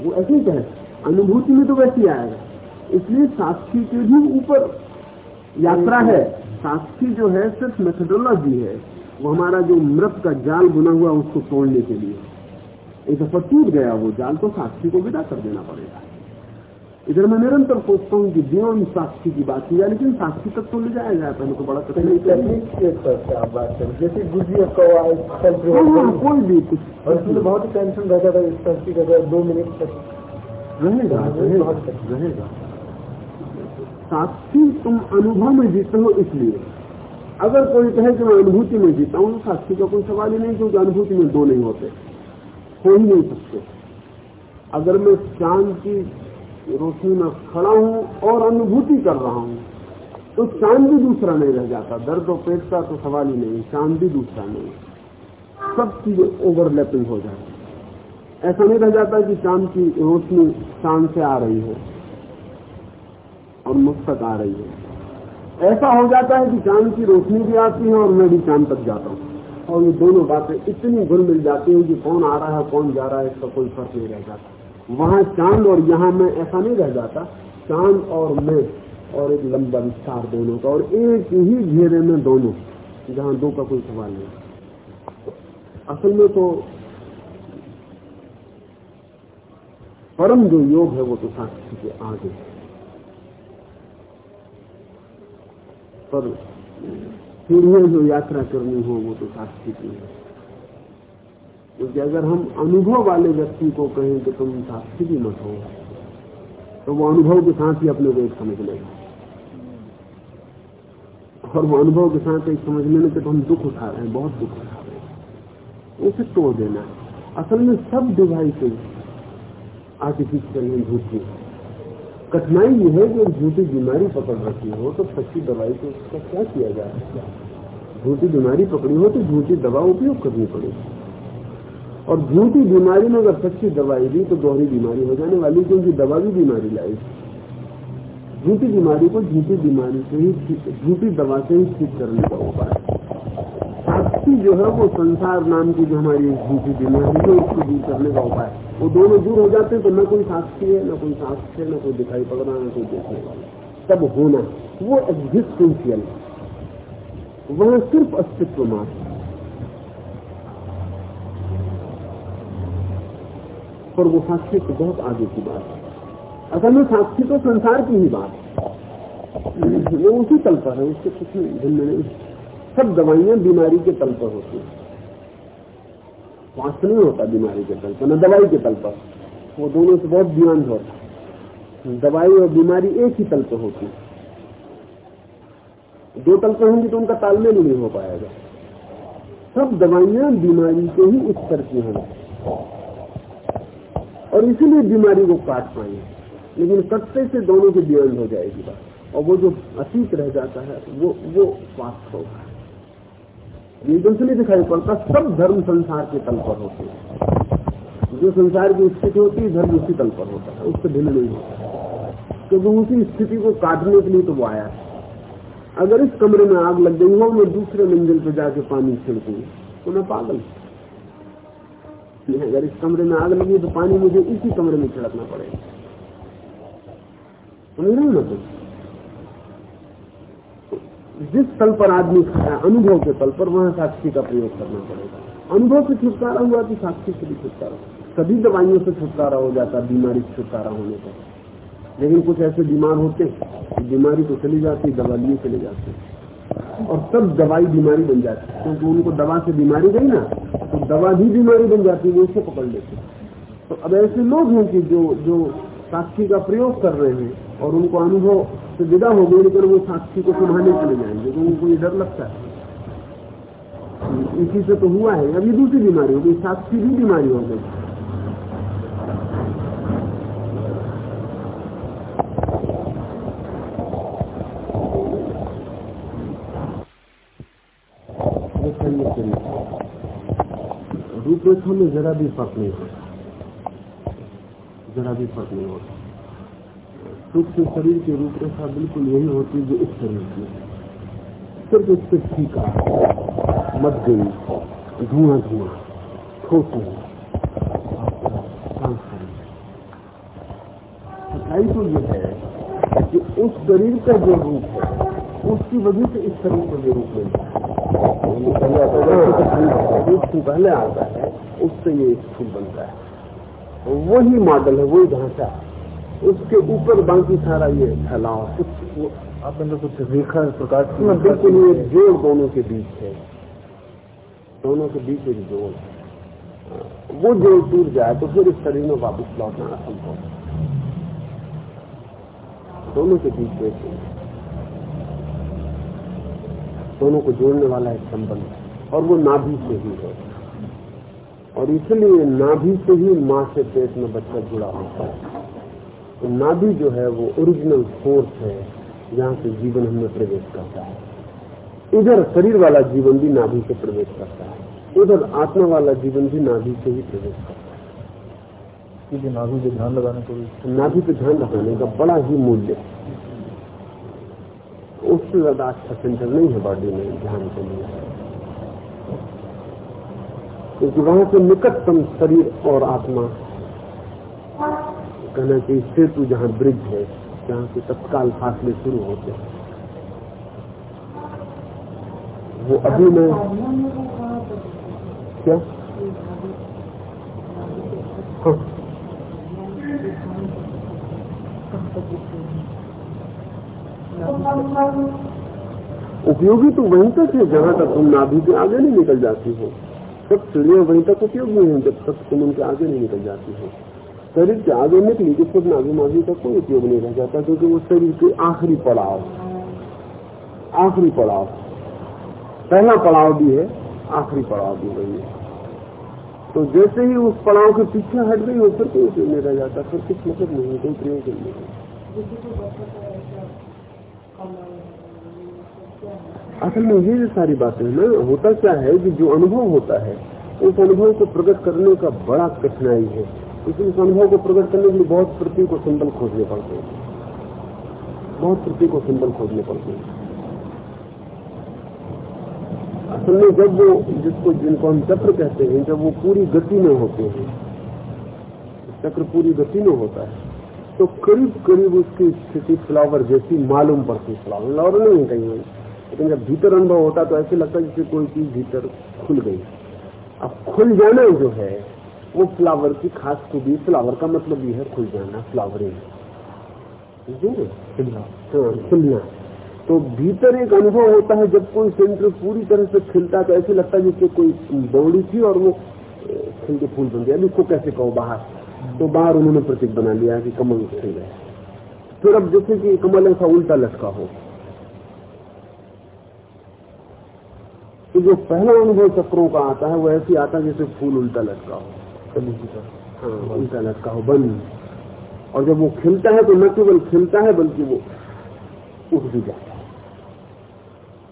वो ऐसे ही कहे अनुभूति में तो वैसे आएगा। इसलिए साक्षी के भी ऊपर यात्रा है। साक्षी जो है, सिर्फ़ मेथडोलॉजी है। वो हमारा जो मृत का जाल बुना हुआ उसको तोड़ने के लिए। एक दफ़ा टूट गया वो जाल तो साक्षी को विदा कर देना पड़ेगा। इधर मैं निरंतर सोचता हूँ कि बियॉन्ड साक्षी की बात की जाए लेकिन साक्षी तक तो ले जाया जाए पहले तो बड़ा बात जैसे गुजिया कोई भी कुछ। और इसमें बहुत ही टेंशन रहता था इस साक्षी का दो मिनट तक। रहेगा रहेगा। साक्षी तुम अनुभव में जीते हो इसलिए। अगर कोई कहे कि मैं अनुभूति में जीता हूँ तो साक्षी का कोई सवाल ही नहीं क्योंकि अनुभूति में दो नहीं होते। हो ही नहीं सकते। अगर मैं चाँद की रोशनी में खड़ा हूँ और अनुभूति कर रहा हूँ। तो चाँद भी दूसरा नहीं रह जाता। दर्द और पेट का तो सवाल ही नहीं, चाँद भी दूसरा नहीं। सब चीज़ें ओवरलैपिंग हो जाती ऐसा नहीं रह जाता कि चाँद की रोशनी चाँद से आ रही है और मुझ तक आ रही है। ऐसा हो जाता है कि चाँद की रोशनी भी आती है और मैं भी चाँद तक जाता हूँ। और ये दोनों बातें इतनी घुल मिल जाती है कि कौन आ रहा है, कौन जा रहा है, इसका कोई फ़र्क नहीं रह जाता। वहाँ चाँद और यहाँ मैं ऐसा नहीं रह जाता। चाँद और मैं और एक लंबा विस्तार दोनों का और एक ही घेरे में दोनों, जहाँ दो का कोई सवाल नहीं। असल में तो परम जो योग है वो तो साक्षी के आगे पर सीढ़ियाँ जो यात्रा करनी हो वो तो साक्षी की है। क्योंकि अगर हम अनुभव वाले व्यक्ति को कहें कि तुम साक्षी भी मत हो तो वो अनुभव के साथ ही अपने को एक समझ लेगा। और वो अनुभव के साथ एक समझ लेने के तो हम दुख उठा रहे हैं, बहुत दुख उठा रहे हैं। उसे तोड़ देना असल में सब डिवाइसेज आर्टिफिशियल हैं झूठी कठिनाई ये है कि झूठी बीमारी पकड़ रखी हो तो सच्ची दवाई को उसका क्या किया जाए झूठी बीमारी पकड़ी हो तो झूठी दवा उपयोग करनी पड़ेगी। और झूठी बीमारी में अगर सच्ची दवाई दी तो दोहरी बीमारी हो जाने वाली, क्योंकि दवा भी बीमारी लाएगी झूठी बीमारी को झूठी बीमारी से ही झूठी दवा से ही ठीक करने का उपाय। साक्षी जो है, वो संसार नाम की जो हमारी झूठी बीमारी है, उसको दूर करने का उपाय। वो दोनों दूर हो जाते हैं तो न कोई साक्षी है, न कोई साक्षी है, न कोई दिखाई पड़ रहा, न कोई देखने वाला। तब होना, वो एग्जिस्टेंशियल वह सिर्फ़ अस्तित्व मात्र। पर वो साक्षी तो बहुत आगे की बात है। असल में साक्षी तो संसार की ही बात है। वो उसी तल पर है, उससे कुछ भिन्न नहीं। सब दवाइयाँ बीमारी के तल पर होती हैं। स्वास्थ्य नहीं होता बीमारी के तल पर, न दवाई के तल पर। वो दोनों से बहुत बियॉन्ड होता दवाई और बीमारी एक ही तल पर होती दो तल पर होंगी तो उनका तालमेल नहीं हो पाएगा। सब दवाइयाँ बीमारी के ही स्तर की हैं। और इसीलिए बीमारी को काट पाएँगे। लेकिन सत्य से दोनों के बियॉन्ड हो जाएगी बात। और वो जो अतीत रह जाता है, वो वो स्वास्थ्य होगा। से नहीं दिखाई पड़ता, सब धर्म संसार के तल पर होते हैं। जो संसार की स्थिति होती है, धर्म उसी तल पर होता है। उससे भिन्न नहीं होता। क्योंकि उसी स्थिति को काटने के लिए तो वो आया है। अगर इस कमरे में आग लग गई हो मैं दूसरे मंजिल पर जाके पानी छिड़कू तो मैं पागल अगर इस कमरे में आग लगी तो पानी मुझे इसी कमरे में छिड़कना पड़ेगा। समझ रहे जिस तल पर आदमी खड़ा है, अनुभव के तल पर, वहाँ साक्षी का प्रयोग करना पड़ेगा। अनुभव से छुटकारा हुआ कि साक्षी से भी छुटकारा सभी दवाइयों से छुटकारा हो जाता बीमारी से छुटकारा होने पर। लेकिन कुछ ऐसे बीमार होते बीमारी तो चली जाती दवा लिए चले जाते और तब दवाई बीमारी बन जाती है। क्योंकि उनको दवा से बीमारी गई ना तो दवा भी बीमारी बन जाती है, वो पकड़ लेते तो अब ऐसे लोग हैं कि जो जो साक्षी का प्रयोग कर रहे हैं और उनको अनुभव से विदा हो गई लेकिन वो साक्षी को संभालने चले जाएँगे तो उनको ये डर लगता है। इसी से तो हुआ है, अभी दूसरी बीमारी हो गई, साक्षी भी बीमारी हो गई। रूपरेखा में जरा भी फ़र्क नहीं होता। जरा भी फ़र्क नहीं होता। सूक्ष्म शरीर की रूपरेखा बिल्कुल यही होती है जो इस शरीर की सिर्फ़ उससे फीका मध्यम धुआँ धुआँ। ठोस सच्चाई तो ये है कि उस शरीर का जो रूप है उसकी वजह से इस शरीर को जो रूप मिलता है। पहले आता है। उससे ये स्थूल बनता है। वही मॉडल है वही ढांचा। है उसके ऊपर बाकी सारा ये फैलाव कुछ आप अंदर कुछ रेखा प्रकाश हाँ, बिल्कुल ये जोड़ दोनों के बीच है। दोनों के बीच एक जोड़ वो जोड़ टूट जाए तो फिर इस शरीर में वापस लौटना असंभव दोनों के बीच एक दोनों को जोड़ने वाला एक संबंध और वो नाभि से ही है। और इसलिए नाभि से ही माँ से पेट में बच्चा जुड़ा होता है। तो नाभि जो है वो ओरिजिनल फोर्स है जहाँ से जीवन हमें प्रवेश करता है। इधर शरीर वाला जीवन भी नाभि से प्रवेश करता है। उधर आत्मा वाला जीवन भी नाभि से ही प्रवेश करता है। नाभि पे ध्यान लगाने को नाभि पे ध्यान लगाने का बड़ा ही मूल्य उससे ज़्यादा अच्छा सेंटर नहीं है बॉडी में ध्यान के लिए। क्योंकि वहाँ से निकटतम शरीर और आत्मा। कहना चाहिए सेतु जहाँ ब्रिज है, जहाँ से तत्काल फासले शुरू होते हैं। वो अभी मैं क्या? हाँ। उपयोगी तो वहीं तक है, जहाँ तक तुम नाभि के आगे नहीं निकल जाती हो। सब सीढ़ियाँ वहीं तक उपयोगी हैं, जब तक तुम उनके आगे नहीं निकल जाती हो। शरीर के आगे निकली तो फिर नाभी माभी का कोई उपयोग नहीं रह जाता, क्योंकि वो शरीर के आखिरी पड़ाव आखिरी पड़ाव। पहला पड़ाव भी है, आखिरी पड़ाव भी वही है। तो जैसे ही उस पड़ाव के पीछे हट गई हो फिर कोई उपयोग नहीं रह जाता, फिर कुछ मतलब नहीं, कोई प्रयोजन नहीं असल में ये सारी बातें ना, होता क्या है कि जो अनुभव होता है, उस अनुभव को प्रकट करने का बड़ा कठिनाई है। इसलिए इस अनुभव को प्रकट करने के लिए बहुत प्रतीक और सिंबल खोजने पड़ते हैं। बहुत प्रतीक और सिंबल खोजने पड़ते हैं। असल में जब वो, जिसको, जिनको हम चक्र कहते हैं, जब वो पूरी गति में होते हैं, चक्र पूरी गति में होता है तो करीब करीब उसकी स्थिति फ्लावर जैसी मालूम पड़ती फ्लावर नहीं कहीं। लेकिन जब भीतर अनुभव होता तो ऐसे लगता है जैसे कोई चीज़ भीतर खुल गई। अब खुल जाना जो है वो फ्लावर की खास खूबी फ्लावर का मतलब ये है खुल जाना फ्लावरिंग खिलना तो भीतर एक अनुभव होता है जब कोई सेंटर पूरी तरह से खिलता है तो ऐसे लगता है जैसे कोई बौड़ी थी और वो खिल के फूल बन गया। इसको कैसे कहो? बाहर। तो बाहर उन्होंने प्रतीक बना लिया कि कमल खिल गए फिर अब जैसे कि कमल ऐसा उल्टा लटका हो। तो जो पहला अनुभव चक्रों का आता है वो ऐसे आता है जैसे फूल उल्टा लटका हो। कभी की तरह हाँ उल्टा लटका हो बंद। और जब वो खिलता है तो न केवल खिलता है बल्कि वो उठ भी जाता है।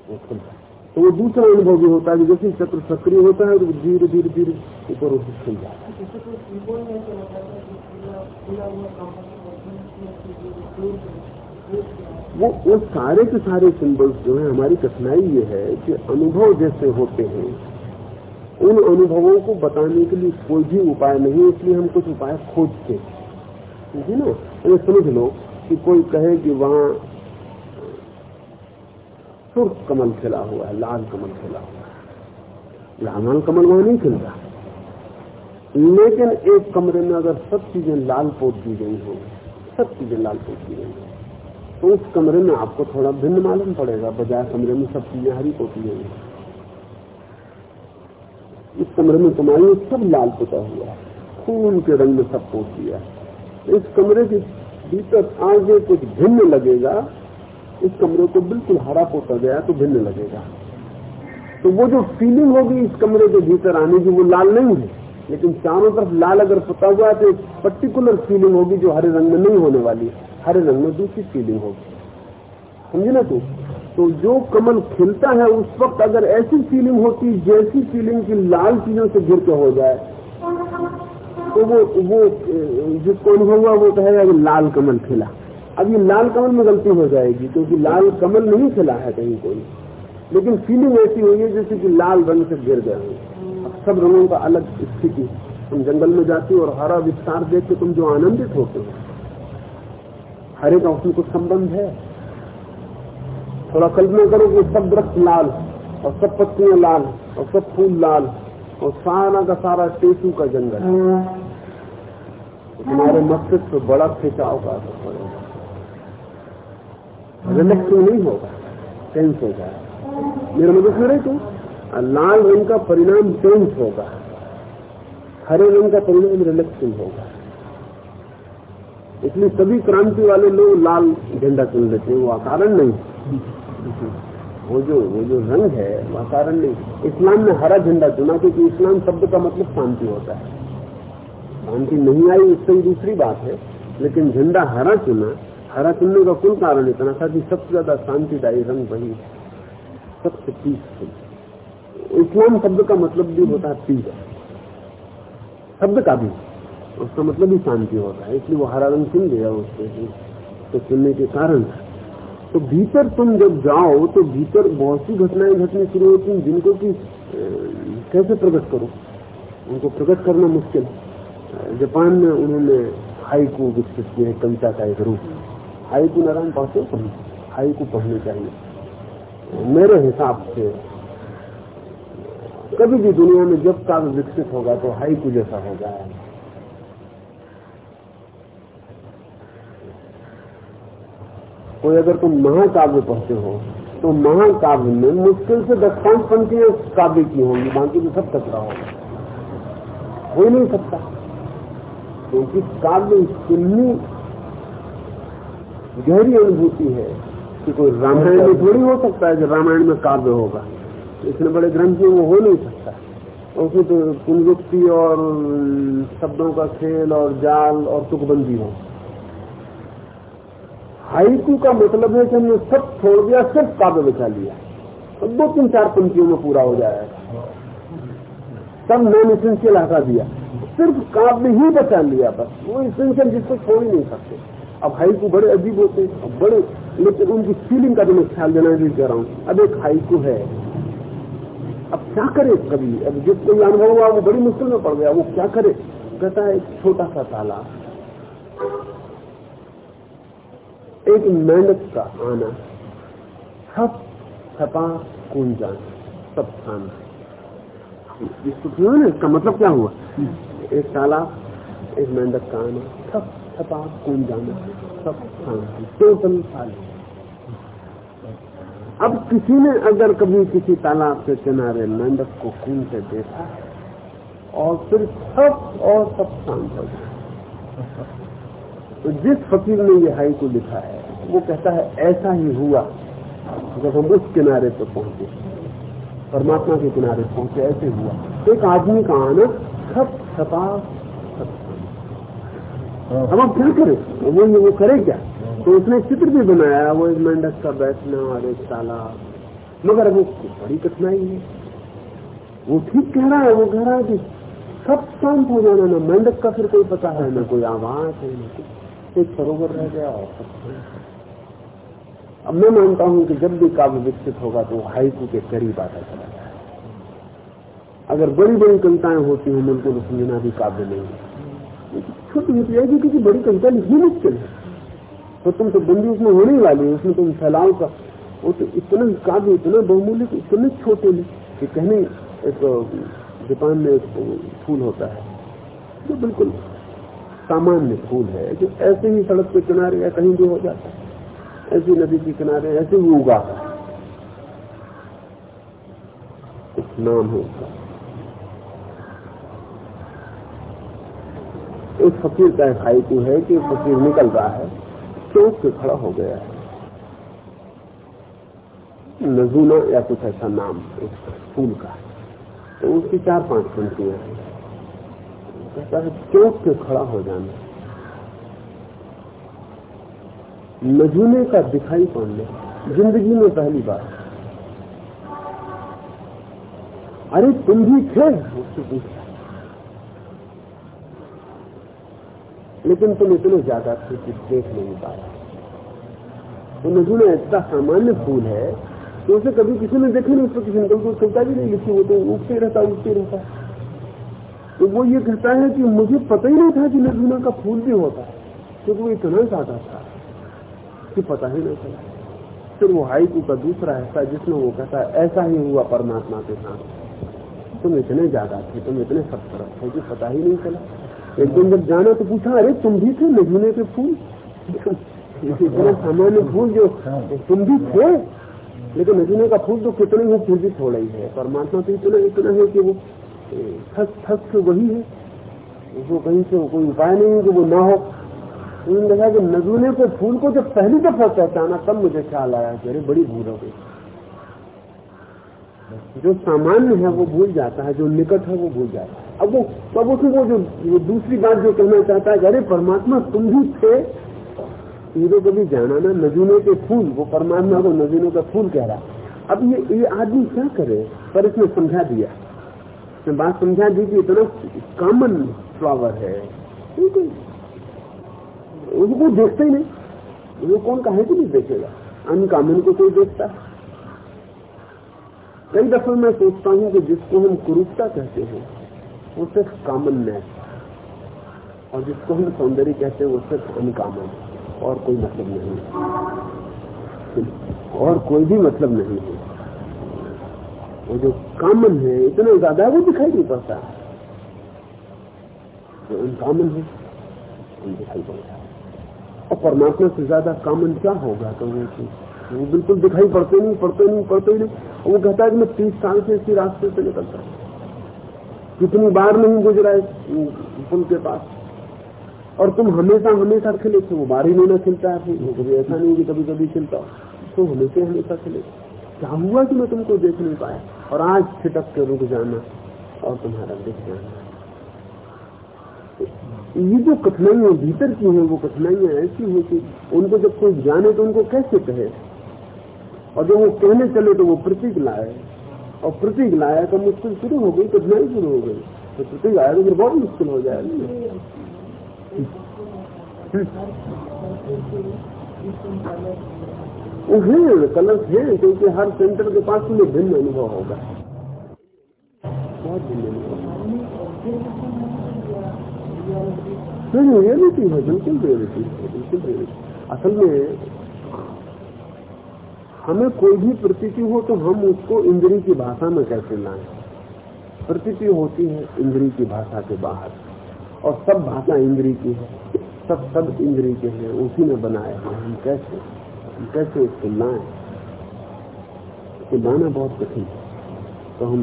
वो खिलता है। तो वो दूसरा अनुभव भी होता है जैसे चक्र सक्रिय होता है तो धीरे धीरे धीरे ऊपर उठ खिल जाता है। वो वो सारे के सारे सिंबल्स जो है, हमारी कठिनाई ये है कि अनुभव जैसे होते हैं। उन अनुभवों को बताने के लिए कोई भी उपाय नहीं, इसलिए हम कुछ उपाय खोजते है। ना? समझ लो कि कोई कहे कि वहाँ सुर्ख कमल खिला हुआ है, लाल कमल खिला हुआ है। लाल कमल वहाँ नहीं खिलता लेकिन एक कमरे में अगर सब चीज़ें लाल पोत दी गई हो, सब चीज़ें लाल पोत दी गई हो तो उस कमरे में आपको थोड़ा भिन्न मालूम पड़ेगा, बजाय कमरे में सब चीज़ें हरी पोती गई इस कमरे में तुम्हारी सब लाल पुता हुआ खून के रंग में सब पोत दिया इस कमरे के भीतर आगे कुछ भिन्न लगेगा, इस कमरे को बिल्कुल हरा पोता गया तो भिन्न लगेगा। तो वो जो फीलिंग होगी इस कमरे के भीतर आने की, वो लाल नहीं है। लेकिन चारों तरफ़ लाल अगर पुता हुआ तो एक पर्टिकुलर फीलिंग होगी जो हरे रंग में नहीं होने वाली हरे रंग में दूसरी फीलिंग होगी। समझे ना तू? तो जो कमल खिलता है, उस वक्त अगर ऐसी फीलिंग होती, जैसी फीलिंग की लाल चीज़ों से गिर के हो जाए तो वो वो जिसको अनुभव हुआ वो कहेगा कि लाल कमल खिला। अब ये लाल कमल में गलती हो जाएगी, क्योंकि लाल कमल नहीं खिला है कहीं कोई। लेकिन फीलिंग ऐसी हुई है जैसे कि लाल रंग से गिर गए सब रंगों का अलग स्थिति। तुम जंगल में जाते हो और हरा विस्तार देख के तुम जो आनंदित होते हो। हरे का उसमें कुछ संबंध है। थोड़ा कल्पना करो कि सब वृक्ष लाल और सब पत्तियाँ लाल और सब फूल लाल और सारा का सारा टेसू का जंगल। तुम्हारे मस्तिष्क पे बड़ा खिंचाव का असर पड़ेगा। रिलैक्सिंग नहीं होगा टेंस हो जाए मेरा मदद रहे तो लाल रंग का परिणाम टेंस होगा। हरे रंग का परिणाम रिलैक्सिंग होगा। इसलिए सभी क्रांति वाले लोग लाल झंडा चुन लेते हैं, वो अकारण नहीं। वो जो वो जो रंग है, वो अकारण नहीं। इस्लाम ने हरा झंडा चुना, क्योंकि इस्लाम शब्द का मतलब शांति होता है। शांति नहीं आई उससे दूसरी बात है, लेकिन झंडा हरा चुना, हरा चुनने का कुल कारण इतना था कि सबसे ज़्यादा शांतिदायी रंग वही सबसे पीसफुल इस्लाम शब्द का मतलब भी होता है पीस। शब्द का भी। उसका मतलब ही शांति होता है, इसलिए वो हरा रंग सुन गया उसके तो सुनने के कारण। तो भीतर तुम जब जाओ तो भीतर बहुत सी घटनाएँ घटनी शुरू होती हैं जिनको कि कैसे प्रकट करो? उनको प्रकट करना मुश्किल। जापान में उन्होंने हाईकू विकसित किया है कविता का एक रूप। हाईकू नारायण पढ़ते हाईकू पढ़ने चाहिए। मेरे हिसाब से, कभी भी दुनिया में जब काव्य विकसित होगा तो हाईकू जैसा हो कोई अगर तुम महाकाव्य पढ़ते हो तो महाकाव्य में मुश्किल से दस पाँच पंक्तियाँ काव्य की होंगी, बाकी तो सब कचरा होगा। हो नहीं सकता। क्योंकि काव्य इतनी गहरी अनुभूति है कि कोई रामायण में थोड़ी हो सकता है कि रामायण में काव्य होगा। इतने बड़े ग्रंथ में वो हो नहीं सकता। उसमें तो पुनरुक्ति और शब्दों का खेल और जाल और तुकबंदी हो। हाइकू का मतलब है कि हमने सब छोड़ दिया सिर्फ़ काव्य बचा लिया। और दो तीन चार पंक्तियों में पूरा हो जाएगा। सब नॉन इसेंशियल हटा दिया। सिर्फ़ काव्य ही बचा लिया बस। वो इसेंशियल जिसको छोड़ ही नहीं सकते। अब हाइकू बड़े अजीब होते हैं बड़े, लेकिन उनकी फीलिंग का तो मैं ख्याल देना भी कह रहा हूँ। अब एक हाइकू है। अब क्या करे कभी? अब जिसको अनुभव हुआ, वो बड़ी मुश्किल में पड़ गया। वो क्या करे? कहता है छोटा सा तालाब। एक मेहनत का आना। सब छपा कौन जाना। सब खाना इसको ना, इसका मतलब क्या हुआ? एक तालाब, एक मेंढक का आना। सब छपा कौन जाना। सब खाना टोटल खाली। अब किसी ने अगर कभी किसी तालाब के किनारे मेंढक को से देखा, और फिर सब और सब शांत हो जाए तो जिस फकीर ने ये हाई को लिखा है, वो कहता है, ऐसा ही हुआ जब हम उस किनारे पर पहुँचे। परमात्मा के किनारे पहुँचे, ऐसे हुआ। एक आदमी का आना सब छपा अब क्या करें? वो वो करे क्या? तो उसने चित्र भी बनाया, वो एक मेंढक का बैठना और एक तालाब मगर वो बड़ी कठिनाई है। वो ठीक कह रहा है, वो कह रहा है कि सब शांत हो जाना, ना मेंढक का फिर कोई पता है, ना कोई आवाज़ है, ना कुछ। एक सरोवर रह गया और अब मैं मानता हूँ कि जब भी काव्य विकसित होगा तो हाइकू के करीब आता चला जाए अगर बड़ी बड़ी कविताएँ होती हैं बिल्कुल समझना भी काव्य नहीं है। छोटी मोटी है क्योंकि बड़ी कविता लिखनी मुश्किल है। तो तुम तो बंदी उसमें होने वाली है, उसमें तुम फैलाव का वो तो इतना काव्य इतना बहुमूल्य, इतने छोटे कि कहने एक जापान में एक फूल होता है। जो बिल्कुल सामान्य फूल है जो ऐसे ही सड़क के किनारे या कहीं भी हो जाता है। ऐसी नदी के किनारे, ऐसे ही उगा कुछ नाम है उसका। एक फकीर का एक हाइकू है कि फकीर निकल रहा है, चौक से खड़ा हो गया है। नजूना या कुछ ऐसा नाम उस फूल का। तो उसकी चार पाँच पंक्तियाँ हैं। कहता है, चौक के खड़ा हो जाना। नजूने का दिखाई पड़ने ज़िंदगी में पहली बार। अरे तुम भी थे, उससे पूछा। लेकिन तुम इतने ज़्यादा थे कि देख नहीं पाया। तो नजूना इतना सामान्य फूल है तो उसे कभी किसी ने देखा नहीं, उसको किसी ने कोई कविता भी नहीं लिखी वो तो उगते रहता उगते रहता। तो वो ये कहता है कि मुझे पता ही नहीं था कि नजूना का फूल भी होता है, क्योंकि वो इतना ज़्यादा था कि पता ही नहीं चला। फिर वो हाइकू का दूसरा हिस्सा जिसमें वो कहता है, ऐसा ही हुआ परमात्मा के साथ। तुम इतने ज़्यादा थे, तुम इतने सब तरफ़ थे कि पता ही नहीं चला। एक दिन जब जाना तो पूछा, अरे, तुम भी थे नजूने के फूल? [laughs] इतने सामान्य फूल जो, तुम भी थे? लेकिन नजूने का फूल तो कितने ही फिर भी थोड़ा ही है। परमात्मा तो इतना इतना है कि वो थस थस वही है। उसको कहीं से कोई उपाय नहीं है कि वो ना हो। उन्होंने देखा कि नजूने के, फूल को जब पहली दफ़ा पहचाना, तब मुझे ख्याल आया कि अरे बड़ी भूल हो गई। जो सामान्य है, वो भूल जाता है, जो निकट है, वो भूल जाता है। अब वो, तब उसमें वो जो, वो दूसरी बात जो कहना चाहता है अरे परमात्मा, तुम भी थे। ये तो कभी जाना ना नजूने के फूल, वो परमात्मा को नजूनों का फूल कह रहा अब ये ये आदमी क्या करे? पर इसने समझा दिया। इसने बात समझा दी कि इतना कॉमन फ्लावर है। उसको देखते ही नहीं। वो कौन कहे कि नहीं देखेगा? अनकॉमन को कोई देखता? कई दफे मैं सोचता हूँ कि जिसको हम कुरूपता कहते हैं, वो सिर्फ़ कॉमननेस और जिसको हम सौंदर्य कहते हैं, वो सिर्फ़ अनकॉमन और कोई मतलब नहीं और कोई भी मतलब नहीं है। वो जो कॉमन है, इतना ज़्यादा है, वो दिखाई नहीं पड़ता। जो अनकॉमन है, वो दिखाई पड़ता है। और परमात्मा से ज़्यादा कॉमन क्या होगा? तो वो वो बिल्कुल दिखाई पड़ते नहीं पड़ते नहीं पड़ते नहीं। वो कहता है कि मैं तीस साल से इसी रास्ते से निकलता हूँ। कितनी बार नहीं गुजरा इस पुल के पास। और तुम हमेशा हमेशा खिले थे, वो बार ही नहीं खिलता है। कभी ऐसा नहीं कि कभी कभी खिलता तो हमेशा हमेशा खिले। क्या हुआ कि मैं तुमको देख नहीं पाया? और आज छिटक के रुक जाना और तुम्हारा दिख जाना। ये जो कठिनाइयाँ भीतर की हैं, वो कठिनाइयाँ ऐसी हैं कि उनको जब कोई जाने तो उनको कैसे कहे? और जब वो कहने चले तो वो प्रतीक लाए। और प्रतीक लाया तो मुश्किल शुरू हो गई, कठिनाई शुरू हो गई। तो प्रतीक आया तो फिर बहुत मुश्किल हो जाएगा है कलर्स है क्योंकि हर सेंटर के पास में भिन्न अनुभव होगा। बहुत भिन्न अनुभव रियलिटी है, बिल्कुल रियलिटी है, बिल्कुल रियलिटी असल में, हमें कोई भी प्रतीति हो तो हम उसको इंद्री की भाषा में कैसे लाए? प्रतीति होती है इंद्री की भाषा के बाहर। और सब भाषा इंद्री की है, सब सब इंद्री के हैं, उसी ने बनाए हैं। हम कैसे? कैसे उसको लाएँ। उसको लाना बहुत कठिन है। तो हम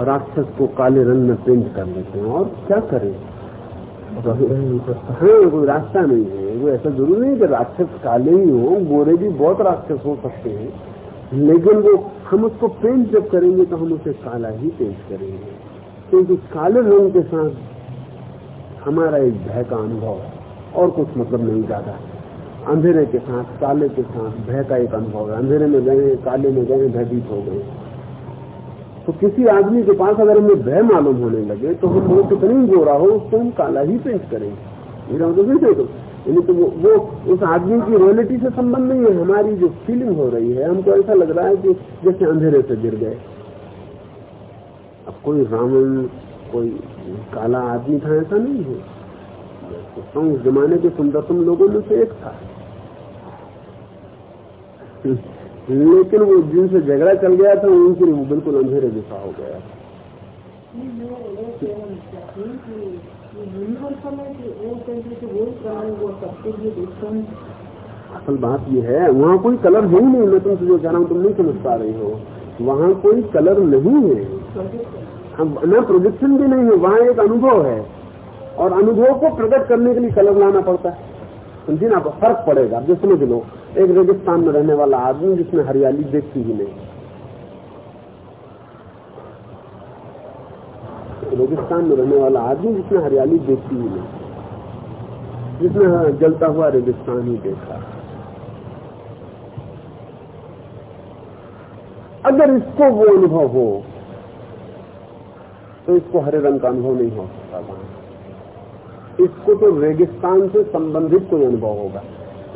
राक्षस को काले रंग में पेंट कर लेते हैं। और क्या करें? हाँ कोई रास्ता नहीं है। वो ऐसा ज़रूरी नहीं कि राक्षस काले ही हो। गोरे भी बहुत राक्षस हो सकते हैं। लेकिन वो हम उसको पेंट जब करेंगे तो हम उसे काला ही पेंट करेंगे। क्योंकि तो काले रंग के साथ हमारा एक भय का अनुभव और कुछ मतलब नहीं ज़्यादा। अंधेरे के साथ काले के साथ भय का एक अनुभव है। अंधेरे में गए काले में गए भयभीत हो गए। तो किसी आदमी के पास अगर हमें भय मालूम होने लगे तो हम वो कितनी गोरा हो उसको हम काला ही पेंट करेंगे। तो तो वो, वो उस आदमी की रियलिटी से संबंध नहीं है। हमारी जो फीलिंग हो रही है हमको ऐसा लग रहा है कि जैसे अंधेरे से गिर गए। अब कोई रावण कोई काला आदमी था ऐसा नहीं है। तो उस जमाने के सुंदरतम लोगों में से एक था। लेकिन वो जिनसे झगड़ा चल गया था उनके लिए वो बिल्कुल अंधेरे जैसा हो गया। असल बात ये है वहाँ कोई कलर है ही नहीं मैं तुमसे जो कह रहा हूँ तुम नहीं समझ पा रही हो। वहाँ कोई कलर नहीं है। हम न प्रोजेक्शन भी नहीं है वहाँ एक अनुभव है। और अनुभव को प्रकट करने के लिए कलर लाना पड़ता है। समझिए ना फ़र्क पड़ेगा जो समझ लो। एक रेगिस्तान में रहने वाला आदमी जिसने हरियाली देखती ही नहीं। रेगिस्तान में रहने वाला आदमी जिसने हरियाली देखती ही नहीं। जिसने जलता हुआ रेगिस्तान ही देखा। अगर इसको वो अनुभव हो तो इसको हरे रंग का अनुभव नहीं हो सकता। इसको तो रेगिस्तान से संबंधित कोई अनुभव होगा।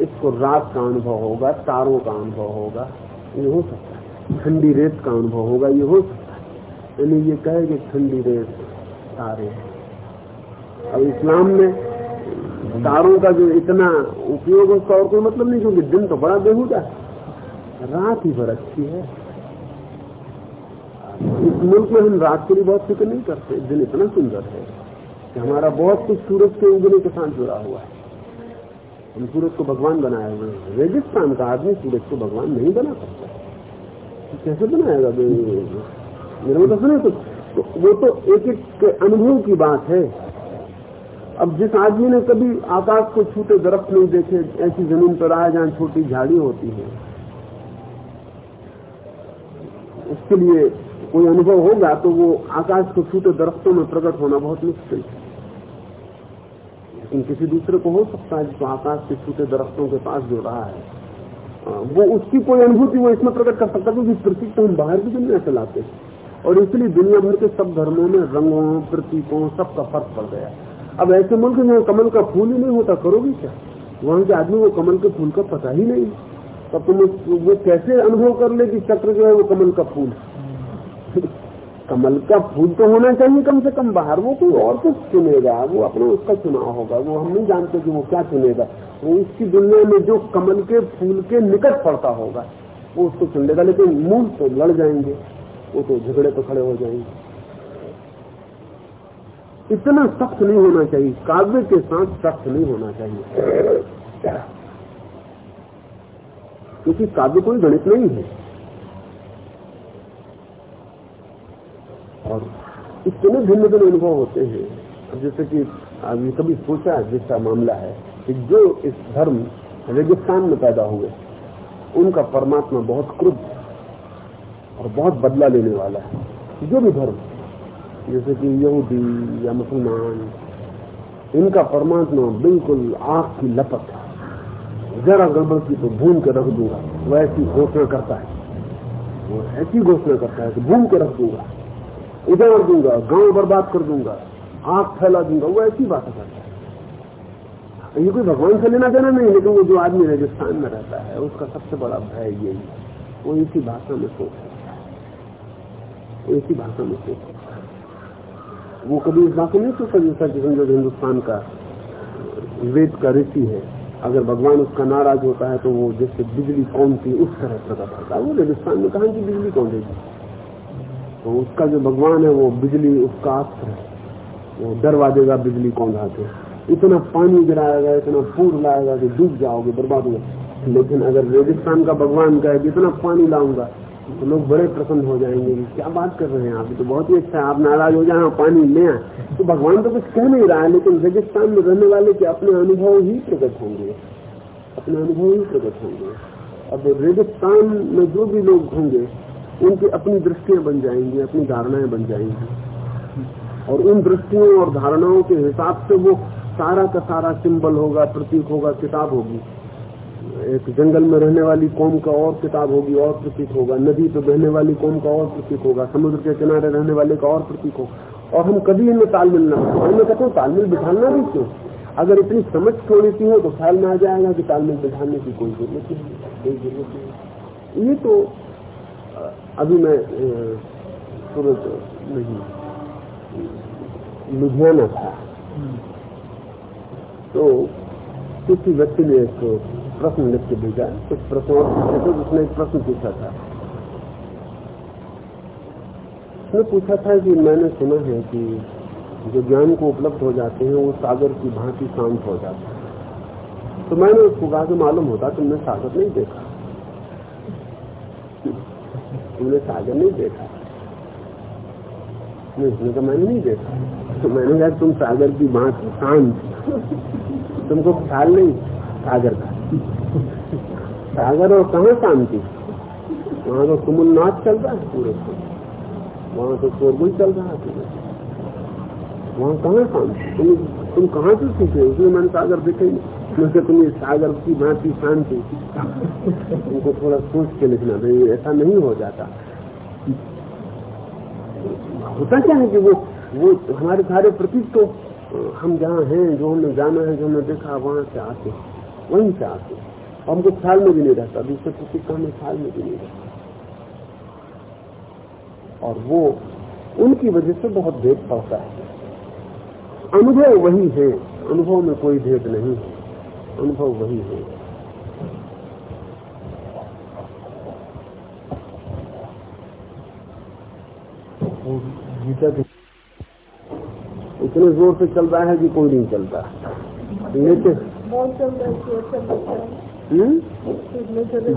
इसको रात का अनुभव होगा, तारों का अनुभव होगा, ये हो सकता है। ठंडी रेत का अनुभव होगा, ये हो सकता है। यानी ये कहे कि ठंडी रेत तारे अब इस्लाम में तारों का जो इतना उपयोग है, उसका और कोई मतलब नहीं, क्योंकि दिन तो बड़ा बेहूदा है। रात ही भर अच्छी है। इस मुल्क में हम रात के लिए बहुत फ़िक्र नहीं करते। दिन इतना सुंदर है कि हमारा बहुत कुछ सूरज के उगने के साथ जुड़ा हुआ है। हम सूरज को भगवान बनाए हुए हैं। रेगिस्तान का आदमी सूरज को भगवान नहीं बना सकता। तो कैसे बनाएगा मेरे मतलब सुने तो, तो वो तो एक एक अनुभव की बात है। अब जिस आदमी ने कभी आकाश को छूटे दरख्त नहीं देखे ऐसी ज़मीन पर आए जहाँ छोटी झाड़ी होती है उसके लिए कोई अनुभव होगा तो वो आकाश को छूटे दरख्तों में प्रकट होना बहुत मुश्किल है। लेकिन किसी दूसरे को हो सकता है जिसको आकाश के छूटे दरख्तों के पास जो रहा है। वो उसकी कोई अनुभूति वो इसमें प्रकट कर सकता क्योंकि प्रतीक तो हम बाहर की दुनिया से लाते हैं। और इसलिए दुनिया भर के सब धर्मों में रंगों, प्रतीकों, सबका फ़र्क पड़ गया। अब ऐसे मुल्क में कमल का फूल ही नहीं होता, करोगे क्या? वहाँ के आदमी को कमल के फूल का पता ही नहीं। तब तुम वो कैसे अनुभव कर ले कि चक्र जो है वो कमल का फूल कमल का फूल तो होना चाहिए कम से कम, बाहर वो कोई और कुछ चुनेगा, वो अपना उसका चुनाव होगा, वो हम नहीं जानते कि वो क्या चुनेगा। वो उसकी दुनिया में जो कमल के फूल के निकट पड़ता होगा, वो उसको चुन लेगा, लेकिन मूल तो लड़ जाएँगे, वो तो झगड़े तो खड़े हो जाएँगे। इतना सख्त नहीं होना चाहिए, काव्य के साथ सख्त नहीं होना चाहिए। क्योंकि काव्य कोई गणित नहीं है। और इतने भिन्न भिन्न अनुभव होते हैं। जैसे कि अभी कभी सोचा जिसका मामला है कि जो इस धर्म रेगिस्तान में पैदा हुए, उनका परमात्मा बहुत क्रुद्ध और बहुत बदला लेने वाला है। जो भी धर्म, जैसे कि यहूदी या मुसलमान, इनका परमात्मा बिल्कुल आग की लपक जरा गड़बड़ की तो भून के रख दूँगा वह ऐसी घोषणा करता है। वो ऐसी घोषणा करता है कि भून के रख दूँगा। उजाड़ दूँगा, गाँव बर्बाद कर दूँगा आग फैला दूँगा, वो ऐसी बात करता है। ये कोई भगवान से लेना देना नहीं, लेकिन वो जो आदमी राजस्थान में रहता है, उसका सबसे बड़ा भय यही है। वो इसी भाषा में सोच वो इसी भाषा में सोच वो कभी इस बात को नहीं सोचा जैसा कि समझो हिंदुस्तान का वेद का ऋषि है, अगर भगवान उसका नाराज़ होता है तो वो जैसे बिजली कौन थी उस तरह प्रकट होता है। वो रेगिस्तान में कहा कि बिजली कौन देगी? तो उसका जो भगवान है वो बिजली, उसका अस्त्र है। वो डरवा देगा बिजली कौन के इतना पानी गिराएगा इतना फूल लाएगा कि डूब जाओगे, बर्बाद हो लेकिन अगर रेगिस्तान का भगवान कहे इतना पानी लाऊँगा तो लोग बड़े प्रसन्न हो जाएँगे कि क्या बात कर रहे हैं आप? तो बहुत ही अच्छा है। आप नाराज़ हो जाए पानी ले आए। तो भगवान तो कुछ कह नहीं रहा है, लेकिन रेगिस्तान में रहने वाले के अपने अनुभव ही प्रकट होंगे। अपने अनुभव ही प्रकट होंगे। अब रेगिस्तान में जो भी लोग होंगे उनकी अपनी दृष्टियाँ बन जाएँगी, अपनी धारणाएँ बन जाएँगी। और उन दृष्टियों और धारणाओं के हिसाब से वो सारा का सारा सिंबल होगा, प्रतीक होगा, किताब होगी। एक जंगल में रहने वाली कौम का और किताब होगी, और प्रतीक होगा। नदी पे बहने वाली कौम का और प्रतीक होगा। समुद्र के किनारे रहने वाले का और प्रतीक होगा। और हम कभी इनमें तालमेल न और मैं कहता हूँ, तालमेल बिठाना भी क्यों? अगर इतनी समझ थोड़ी सी हो तो ख्याल में आ जाएगा कि तालमेल बिठाने की कोई ज़रूरत नहीं कोई ज़रूरत नहीं ये तो अभी मैं सूरत नहीं, लुधियाना था। तो किसी व्यक्ति ने एक प्रश्न लिख के भेजा, कुछ प्रश्न पूछे थे उसने एक प्रश्न पूछा था। उसने पूछा था कि मैंने सुना है कि जो ज्ञान को उपलब्ध हो जाते हैं, वो सागर की भांति शांत हो जाता है। तो मैंने उसको कहा कि मालूम होता तुमने सागर नहीं देखा। तुमने सागर नहीं देखा। उसने कहा मैंने नहीं देखा। तो मैंने कहा, तुम सागर की भांति शांत तुमको ख्याल नहीं? सागर का। सागर और कहा शांति वहाँ तो तुमुल नाच चल रहा है पूरे वहाँ तो शोरगुल चल रहा है वहाँ कहा शांति तुम तुम कहाँ से सीखे उसमें मैंने सागर देखे क्योंकि तुम ये सागर की भांति शांति। उनको थोड़ा सोच के लिखना, भाई, ऐसा नहीं हो जाता। होता क्या है कि वो वो हमारे सारे प्रतीक तो हम जहाँ हैं, जो हमने जाना है, जो हमने देखा, वहाँ से आते वहीं से आते हमको ख्याल में भी नहीं रहता, दूसरे प्रतीक का हमें ख्याल में भी नहीं रहता। और वो, उनकी वजह से बहुत भेद पड़ता है। अनुभव वही है, अनुभव में कोई भेद नहीं है। अनुभव वही है। गीता इतने ज़ोर से चल रहा है कि कोई नहीं चलता। लेकिन बहुत चल रहा है चल रहा हम्म?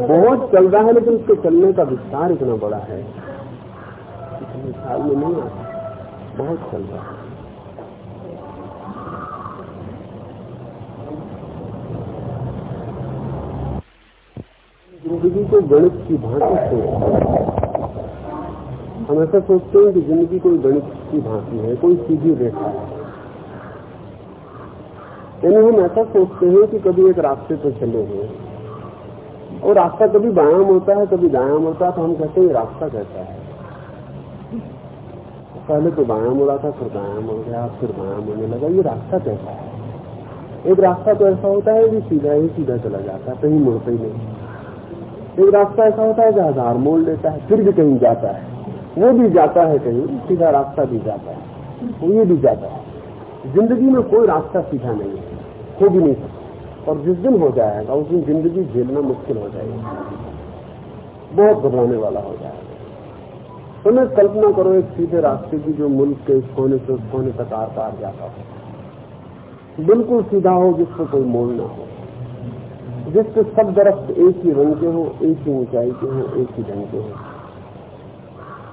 बहुत चल रहा है लेकिन उसके चलने का विस्तार इतना बड़ा है। इतने ख्याल में नहीं आता। बहुत चल रहा है। ज़िंदगी को गणित की भांति सोचते हम ऐसा सोचते हैं कि ज़िंदगी कोई गणित की भांति है, कोई सीधी रेखा। है यानी हम ऐसा सोचते हैं कि कभी एक रास्ते पर चले हुए और रास्ता कभी बायाम होता है, कभी दायाम होता है तो हम कहते हैं रास्ता कैसा है? पहले तो बायाम हो रहा था, फिर दायाम हो गया, फिर बायाम होने लगा। ये रास्ता कैसा है? एक रास्ता तो ऐसा होता है कि सीधा ही सीधा चला जाता है, कहीं मुड़ता ही नहीं। एक रास्ता ऐसा होता है कि हज़ार मोड़ लेता है, फिर भी कहीं जाता है। वो भी जाता है कहीं, सीधा रास्ता भी जाता है। ये भी जाता है। ज़िंदगी में कोई रास्ता सीधा नहीं है, हो भी नहीं सकता। और जिस दिन हो जाएगा, उस दिन ज़िंदगी झेलना मुश्किल हो जाएगी। बहुत घबराने वाला हो जाएगा। तो मैं कल्पना करो, एक सीधे रास्ते की जो मुल्क के इस कोने से उस कोने तक आर पार जाता हो। बिल्कुल सीधा हो, जिसको कोई मोड़ ना हो। जिससे सब दरख्त एक ही रंग के हो, एक ही ऊंचाई के हो, एक ही ढंग के हो।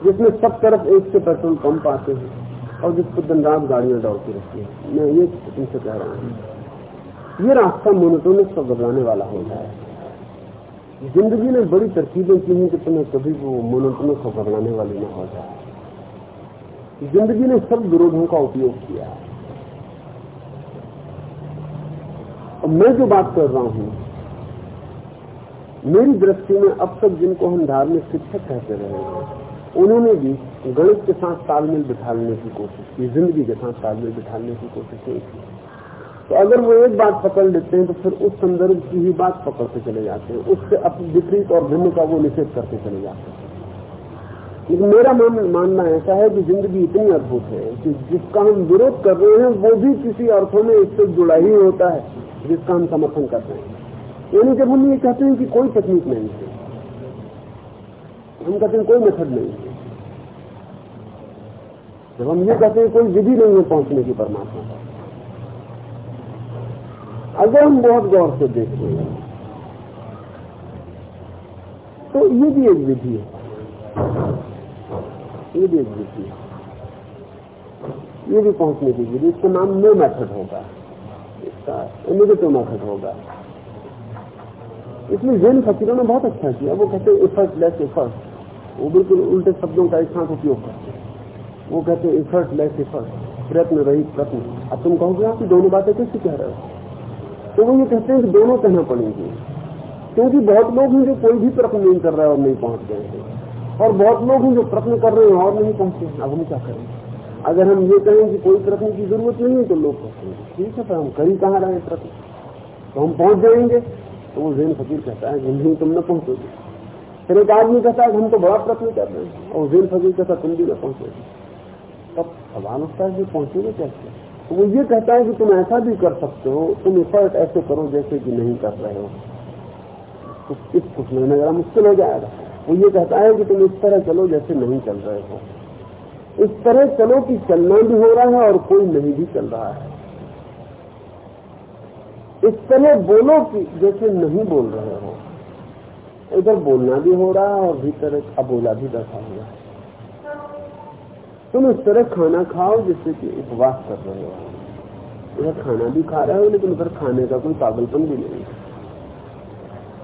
जिसमें सब तरफ़ एक से पेट्रोल पंप आते हैं और जिस पर दिन रात गाड़ियाँ दौड़ती रहती है। मैं ये तुमसे कह रहा हूँ, ये रास्ता मोनोटोनिक को घबराने वाला हो जाए ज़िंदगी ने बड़ी तरकीबें की हैं कि तुम्हें कभी वो मोनोटोनिक को घबराने वाली न हो जाए। ज़िंदगी ने सब विरोधों का उपयोग किया है। और मैं जो बात कर रहा हूँ मेरी दृष्टि में अब तक जिनको हम धार्मिक शिक्षक कहते रहे हैं उन्होंने भी गणित के साथ तालमेल बिठाने की कोशिश की ज़िंदगी के साथ तालमेल बिठाने की कोशिश नहीं की। तो अगर वो एक बात पकड़ लेते हैं तो फिर उस संदर्भ की ही बात पकड़ते चले जाते हैं उससे अपनी विपरीत और भिन्न का वो निषेध करते चले जाते हैं। मेरा मान, मानना ऐसा है कि ज़िंदगी इतनी अद्भुत है कि जिसका हम विरोध कर रहे हैं वो भी किसी अर्थों में इससे जुड़ा ही होता है जिसका हम समर्थन कर रहे हैं। यानी जब हम ये कहते हैं कि कोई तकनीक नहीं है, हम कहते हैं कोई मेथड नहीं है। जब हम ये कहते हैं कोई विधि नहीं है पहुँचने की परमात्मा अगर हम बहुत गौर से देखते हैं तो ये भी एक विधि है। ये भी एक विधि है। ये भी पहुँचने की विधि इसका नाम नो मेथड होगा। इसका इनोवेटिव मेथड होगा। इसमें जैन फकीरों ने बहुत अच्छा किया वो कहते इफर्ट लेस इफर्ट वो बिल्कुल उल्टे शब्दों का एक साथ उपयोग करते वो कहते इफर्ट लेस इफर्ट प्रयत्न रही प्रश्न अब तुम कहोगे, आप दोनों बातें कैसे कह रहे हो? तो वो ये कहते हैं कि दोनों कहना पड़ेंगे। क्योंकि बहुत लोग हैं जो कोई भी प्रश्न नहीं कर रहे और नहीं पहुँच गए और बहुत लोग हैं जो प्रश्न कर रहे हैं और नहीं पहुँचे अब हम क्या करें? अगर हम ये कहें कि कोई प्रश्न की ज़रूरत नहीं है तो लोग हैं, ठीक है तो हम कहीं कहाँ रहे प्रश्न तो हम पहुँच जाएँगे। तो वो जैन फकीर कहता है नहीं, तुम न पहुंचोगे। फिर एक आदमी कहता है हम तो बड़ा प्रश्न कर रहे हैं। और जैन फकीर कहता तुम भी न पहुंचोगे। तब सवाल उठता है कि पहुंचोगे कैसे? तो वो ये कहता है कि तुम ऐसा भी कर सकते हो, तुम एफर्ट ऐसे करो जैसे कि नहीं कर रहे हो। तो इस कुछ लेना जरा मुश्किल हो जाएगा। वो ये कहता है कि तुम इस तरह चलो जैसे नहीं चल रहे हो। इस तरह चलो कि चलना भी हो रहा है और कोई नहीं भी चल रहा है। इस तरह बोलो कि जैसे नहीं बोल रहे हो। इधर बोलना भी हो रहा है और भीतर अबोला भी बैठा हुआ है। तुम इस तरह खाना खाओ जिससे कि उपवास कर रहे हो। इधर खाना भी खा रहे हो, लेकिन उधर खाने का कोई पागलपन भी नहीं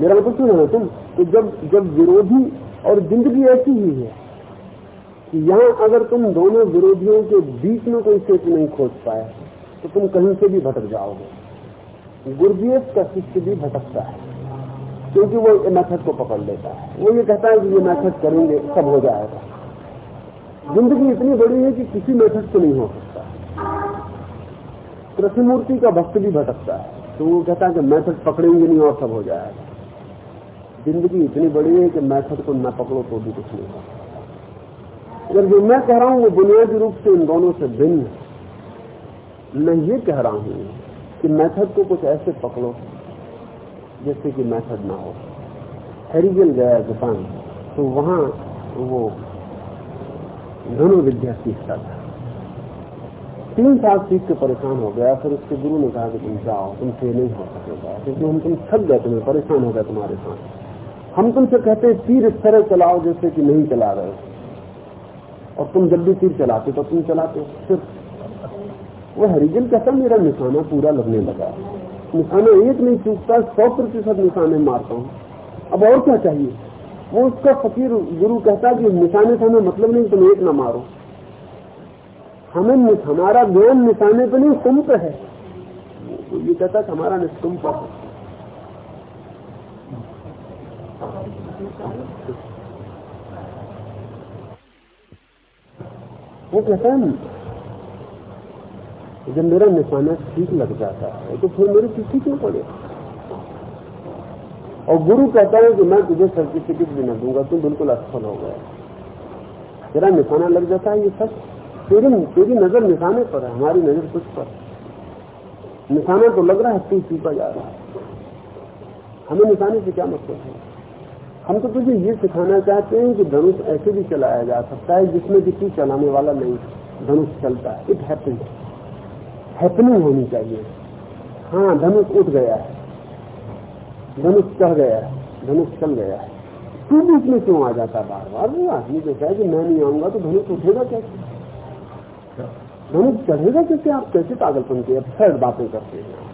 मेरा मतलब सुनो ना तुम? तो जब जब विरोधी और ज़िंदगी ऐसी ही है कि यहाँ अगर तुम दोनों विरोधियों के बीच में कोई सेतु नहीं खोज पाए तो तुम कहीं से भी भटक जाओगे। गुरजीएस का शिष्य भी भटकता है, क्योंकि वो मेथड को पकड़ लेता है। वो ये कहता है कि ये मेथड करेंगे, सब हो जाएगा। ज़िंदगी इतनी बड़ी है कि किसी मेथड से नहीं हो सकता। कृष्णमूर्ति का भक्त भी भटकता है तो वो कहता है कि मेथड पकड़ेंगे नहीं और सब हो जाएगा। ज़िंदगी इतनी बड़ी है कि मेथड को न पकड़ो तो भी कुछ नहीं होगा जो मैं कह रहा हूँ, वो बुनियादी रूप से इन दोनों से भिन्न मैं ये कह रहा हूँ कि मेथड को कुछ ऐसे पकड़ो जैसे कि मेथड ना हो। हेरिगल गया जापान तो वहाँ वो धनु विद्या सीखता था। तीन साल सीख के परेशान हो गया, फिर उसके गुरु ने कहा कि तुम जाओ तुमसे नहीं हो सकेगा। क्योंकि हम तुम थक गए तुम्हें परेशान हो गए तुम्हारे साथ। हम तुमसे कहते तीर इस तरह चलाओ जैसे कि नहीं चला रहे। और तुम जब भी तीर चलाते तो तुम चलाते फिर वो हरिजन कहता मेरा निशाना पूरा लगने लगा। निशाना एक नहीं चूकता, सौ प्रतिशत निशाने मारता हूँ। अब और क्या चाहिए? वो उसका फकीर गुरु कहता कि निशाने से हमें मतलब नहीं, तुम एक ना मारो। हमें हमारा ज्ञान निशाने पर नहीं पे है। तो ये कहता कि हमारा पर है। वो कहता है जब मेरा निशाना ठीक लग जाता है तो फिर मेरे किसी क्यों पड़े और गुरु कहता है कि मैं तुझे सर्टिफिकेट भी न दूँगा, तू बिल्कुल असफल हो गया। तेरा निशाना लग जाता है ये सच तेरी तेरी नज़र निशाने पर है, हमारी नज़र कुछ पर। निशाना तो लग रहा है, तू चूका जा रहा है। हमें निशाने से क्या मतलब है? हम तो तुझे ये सिखाना चाहते हैं कि धनुष ऐसे भी चलाया जा सकता है जिसमें कि तू चलाने वाला नहीं, धनुष चलता है। इट हैपन हैपनिंग होनी चाहिए। हाँ धनुष उठ गया है। धनुष चढ़ गया है। धनुष चल गया है। तू बीच में क्यों आ जाता बार बार वो आदमी कहता है कि मैं नहीं आऊँगा तो धनुष उठेगा कैसे? धनुष चढ़ेगा कैसे? आप कैसे पागलपन के अब बातें करते हैं।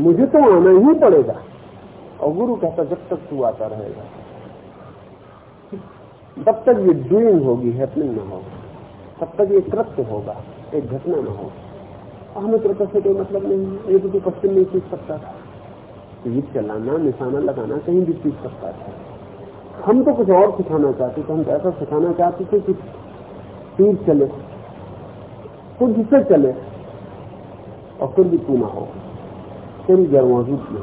मुझे तो आना ही पड़ेगा। और गुरु कहता जब तक तू आता रहेगा। तब तक ये डूइंग होगी हैपनिंग ना होगा तब तक ये कृत्य होगा। एक घटना ना होगा हमें कृत्य से कोई मतलब नहीं है, ये तो तू पश्चिम नहीं सीख सकता था। तीर चलाना, निशाना लगाना कहीं भी सीख सकता था। हम तो कुछ और सिखाना चाहते थे, हम तो ऐसा सिखाना चाहते थे कि तीर चले कुछ से चले, और फिर भी तू ना हो, तेरी गैर मौजूद में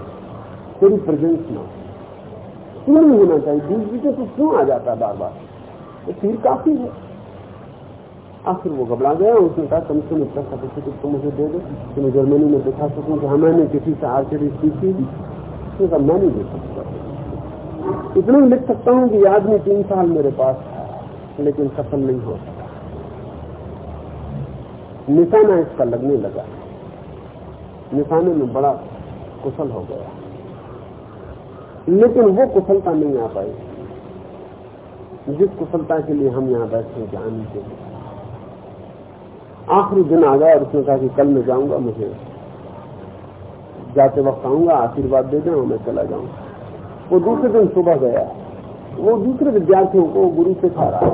तेरी प्रेजेंस में क्यों नहीं होना चाहिए बीच बीच में तो क्यों आ जाता है बार बार तो तीर काफ़ी है। आखिर वो घबरा गया, उसने कहा कम से कम इतना सर्टिफिकेट तो मुझे दे दो। कि मैं जर्मनी में दिखा सकूँ कि मैंने किसी से आर्चरी सीखी उसने कहा मैं नहीं दे सकता इतना ही लिख सकता हूँ कि आदमी तीन साल मेरे पास लेकिन सफल नहीं हो सका। निशाना इसका लगने लगा। निशाने में बड़ा कुशल हो गया। लेकिन वो कुशलता नहीं आ पाई। जिस कुशलता के लिए हम यहाँ बैठे हैं, जाने के लिए। आखिरी दिन आ गया और उसने कहा कि कल मैं जाऊँगा मुझे। जाते वक्त आऊँगा, आशीर्वाद दे दें और मैं चला जाऊँगा। वो दूसरे दिन सुबह गया। वो दूसरे विद्यार्थियों को गुरु से खा रहा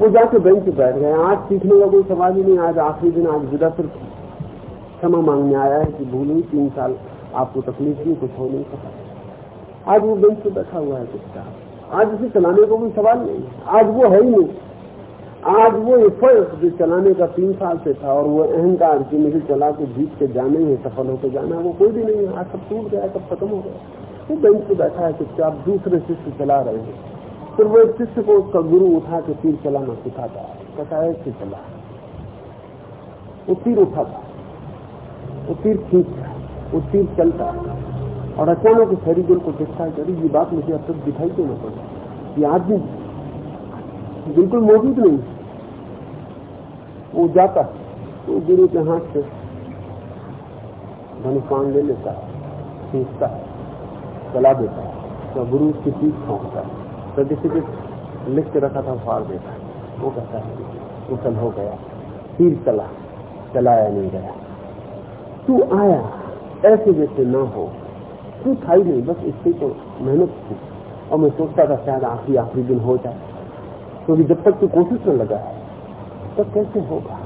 वो जाके बेंच बैठ गए। आज सीखने का कोई सवाल ही नहीं, आज आखिरी दिन, आज विदा सिर्फ़ क्षमा मांगने आया है कि भूल हुई तीन साल आपको तकलीफ़ नहीं कुछ हो नहीं सका। आज वो बेंच पे बैठा हुआ है चुपचाप आज उसे चलाने का कोई सवाल नहीं आज वो है ही नहीं। आज वो एफर्ट जो चलाने का तीन साल से था और वो अहंकार की मुझे चला के जीत के जाने ही, सफल होकर जाना, वो कोई भी नहीं आज सब टूट गया, सब खत्म हो गया। वो बेंच पे बैठा है चुपचाप दूसरे शिष्य चला रहे हैं? फिर वो शिष्य को उसका गुरु उठा के तीर चलाना सिखाता है। कहता है चला। वो तीर उठाता वो तीर खींचता वो तीर चलता और अचानक उस हरिगुल को दिखता है ये बात मुझे अब तक दिखाई क्यों न पड़ी? ये आदमी बिल्कुल मौजूद नहीं। वो जाता तो गुरु के हाथ से धनुष्पान ले लेता, खींचता, चला देता तो गुरु उसकी पीठ छोंकता है। सर्टिफिकेट लिख के रखा था, फाड़ देता वो कहता है, कुशल हो गया तीर चला, चलाया नहीं गया। तू आया, ऐसे जैसे ना हो। तू था नहीं, बस इससे तो मेहनत थी। और मैं सोचता था, शायद आखिरी आखिरी दिन हो जाए। क्योंकि जब तक तू कोशिश में लगा है तब कैसे होगा?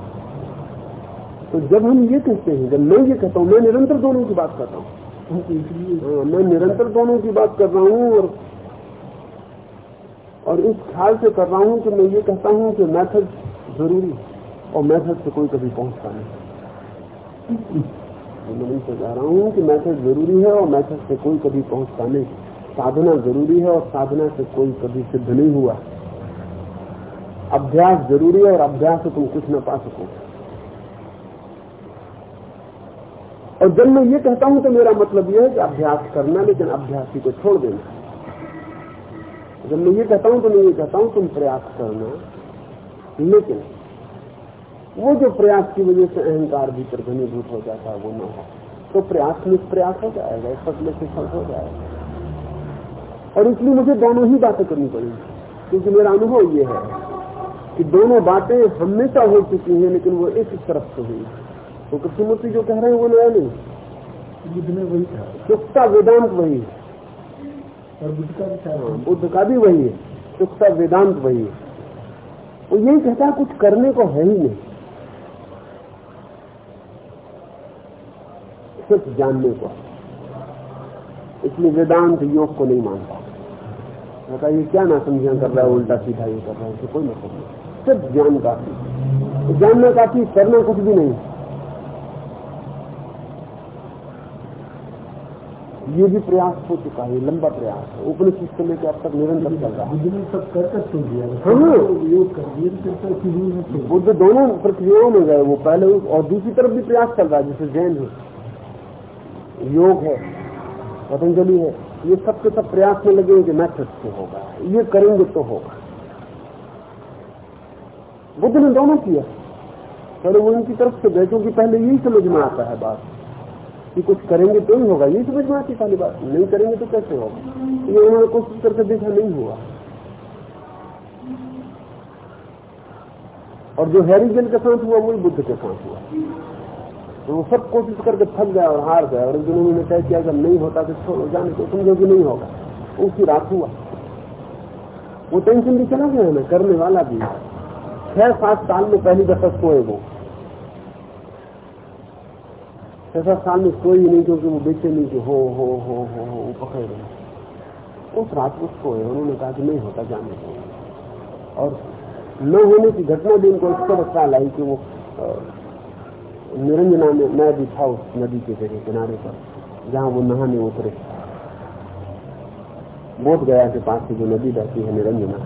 तो जब हम ये कहते हैं जब मैं ये कहता हूँ मैं निरंतर दोनों की बात करता हूँ। हाँ, मैं निरंतर दोनों की बात कर रहा हूँ और और इस ख्याल से कर रहा हूँ कि मैं ये कहता हूँ कि मेथड ज़रूरी और मेथड से कोई कभी पहुँचता नहीं। मैं उनसे कह रहा हूँ कि मेथड ज़रूरी है और मेथड से कोई कभी पहुँचता नहीं। साधना ज़रूरी है और साधना से कोई कभी सिद्ध नहीं हुआ। अभ्यास ज़रूरी है और अभ्यास से तुम कुछ न पा सको। और जब मैं ये कहता हूँ तो मेरा मतलब यह है कि अभ्यास करना, लेकिन अभ्यासी को छोड़ देना। जब मैं ये कहता हूँ तो मैं ये कहता हूँ, तुम प्रयास करना, लेकिन वो जो प्रयास की वजह से अहंकार भीतर घनीभूत हो जाता है, वो ना हो। तो प्रयास प्रयास हो जाएगा सफल से फल हो जाएगा। और इसलिए मुझे दोनों ही बातें करनी पड़ेगी, क्योंकि मेरा अनुभव ये है। कि दोनों बातें हमेशा हो चुकी हैं लेकिन वो एक तरफ़ से हुई। तो कृष्णमूर्ति जो कह रहे हैं वो नया नहीं बुद्ध में वही था। चुकता वेदांत वही है। और बुद्ध का भी था। हाँ, बुद्ध का भी वही है। चुकता वेदांत वही है। वो यही कहता है कुछ करने को है ही नहीं। सिर्फ़ जानने को। इसलिए वेदांत योग को नहीं मानता। कहता ये क्या ना समझा कर रहा है उल्टा सीधा ये कर रहा है कोई मतलब नहीं। सिर्फ़ ज्ञान काफ़ी जानना काफ़ी करना कुछ भी नहीं। ये भी प्रयास हो चुका है लंबा प्रयास है। उपनिषद से लेकर अब तक निरंतर चल रहा है। बुद्ध सब कर कर छोड़ दिया। हाँ। तो शुरू में छोड़। दिया। बुद्ध दोनों प्रक्रियाओं में गए वो पहले और दूसरी तरफ़ भी प्रयास चल रहा है जैसे जैन है। योग है पतंजलि है ये सब के सब प्रयास में लगे कि मैथड से होगा। ये करेंगे तो होगा। बुद्ध ने दोनों किया। पहले वो इनकी तरफ़ से गए क्योंकि पहले यही समझ में आता है बात कि कुछ करेंगे तो ही होगा, यही समझ में आती पहली बात। नहीं करेंगे तो कैसे होगा? ये उन्होंने कोशिश करके देखा, नहीं हुआ। और जो हैरी जेल के साथ हुआ, वही बुद्ध के साथ हुआ। तो वो सब कोशिश करके थक गया और हार गया। और जिन्होंने उन्होंने तय किया अगर नहीं होता तो छोड़ो, जाने को समझो कि नहीं होगा। उसी रात हुआ। वो टेंशन भी चला गया ना करने वाला भी छह सात साल में पहली दफ़ा सोए वो। छह सात साल में सोए ही नहीं क्योंकि वो बेचे नहीं कि हो हो हो हो हो, वो पकड़ रहे उस रात को सोए, उन्होंने कहा कि नहीं होता, जाने को और न होने की घटना भी उनको इस तरह ख्याल आई कि वो निरंजना में, मैं भी था उस नदी के जगह, किनारे पर, जहाँ वो नहाने उतरे। बोध गया के पास से जो नदी बहती है निरंजना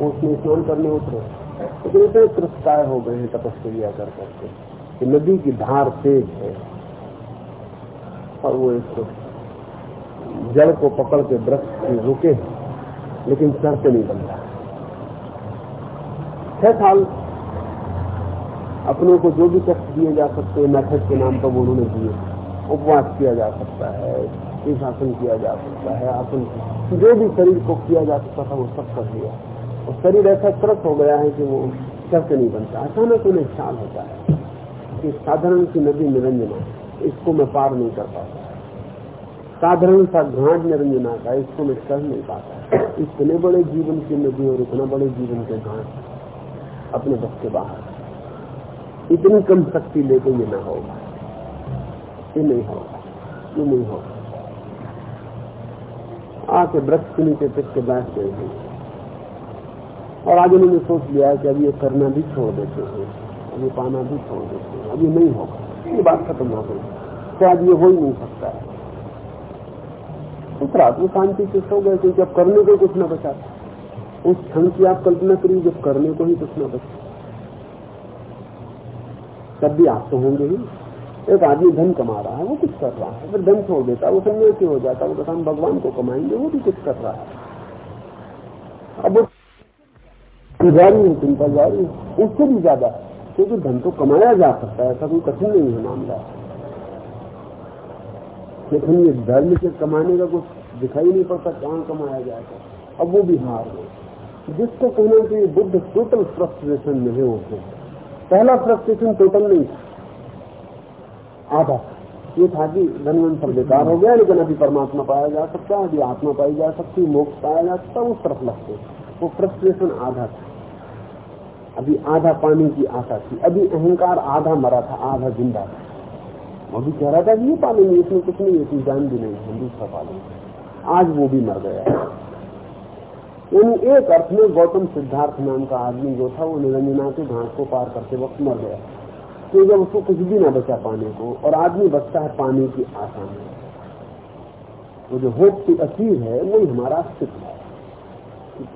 उसमें स्नान करने उतरे। इतने त्रस्ताय हो गए हैं तपस्या कर करके कि नदी की धार तेज है और वो इस जड़ को पकड़ के वृक्ष से रुके लेकिन चढ़ते नहीं बनता छह साल अपनों को जो भी कष्ट दिए जा सकते हैं मेथड के नाम पर उन्होंने दिए। उपवास किया जा सकता है आसन किया जा सकता है, आसन जो भी शरीर को किया जा सकता था, वो सब कर लिया। और शरीर ऐसा त्रस्त हो गया है कि वो शब्द नहीं बनता। अचानक उन्हें ख्याल होता है कि साधारण सी नदी निरंजना, इसको मैं पार नहीं कर पाता। साधारण सा घाट निरंजना का, इसको मैं कर नहीं पाता। इतने बड़े जीवन की नदी और इतना बड़े जीवन के घाट अपने बस के बाहर। इतनी कम शक्ति लेके ये ना होगा। ये नहीं होगा। ये नहीं होगा। आके वृक्ष के नीचे टिक के बैठ गए और आगे उन्होंने सोच लिया कि अब ये करना भी छोड़ देते हैं। अब ये पाना भी छोड़ देते हैं। अब ये नहीं होगा। ये बात खत्म हो गई। शायद ये हो ही नहीं सकता है। उस रात में शांति से सो गए क्योंकि अब करने को कुछ ना बचा। उस क्षण की आप कल्पना करिए, जब करने को ही कुछ ना बचा। तब भी आप तो होंगे ही। एक आदमी धन कमा रहा है, वो कुछ कर रहा है। फिर धन छोड़ देता है वो सन्यासी हो जाता है वो कहता हम भगवान को कमाएँगे, वो भी कुछ कर रहा है। अब वो जारी है चिंता जारी है। उससे भी ज़्यादा, क्योंकि धन तो कमाया जा सकता है, ऐसा कोई कठिन नहीं है मामला। लेकिन ये धर्म से कमाने का कुछ दिखाई नहीं पड़ता, कहाँ कमाया जाएगा। अब वो भी हार गए। जिसको कहना चाहिए बुद्ध टोटल फ्रस्ट्रेशन में है उसको पहला फ्रस्ट्रेशन टोटल नहीं आधा। ये था कि धनवन सब बेकार हो गया, लेकिन अभी परमात्मा पाया जा सकता है, अभी आत्मा पाई जा सकती, मोक्ष पाया जा सकता, उस तरफ़ लगते। वो फ्रस्ट्रेशन आधा था। अभी आधा पानी की आशा थी। अभी अहंकार आधा मरा था, आधा ज़िंदा था। वो भी कह रहा था कि ये पालेंगे इसमें कुछ नहीं है जान भी नहीं, हम दूसरा पालेंगे आज वो भी मर गया यानी एक अर्थ में गौतम सिद्धार्थ नाम का आदमी जो था, वो निरंजना के घाट को पार करते वक्त मर गया। तो जब उसको कुछ भी ना बचा पाने को, और आदमी बचता है पाने की आशा में वो जो होप की असीर है, वही हमारा अस्तित्व है।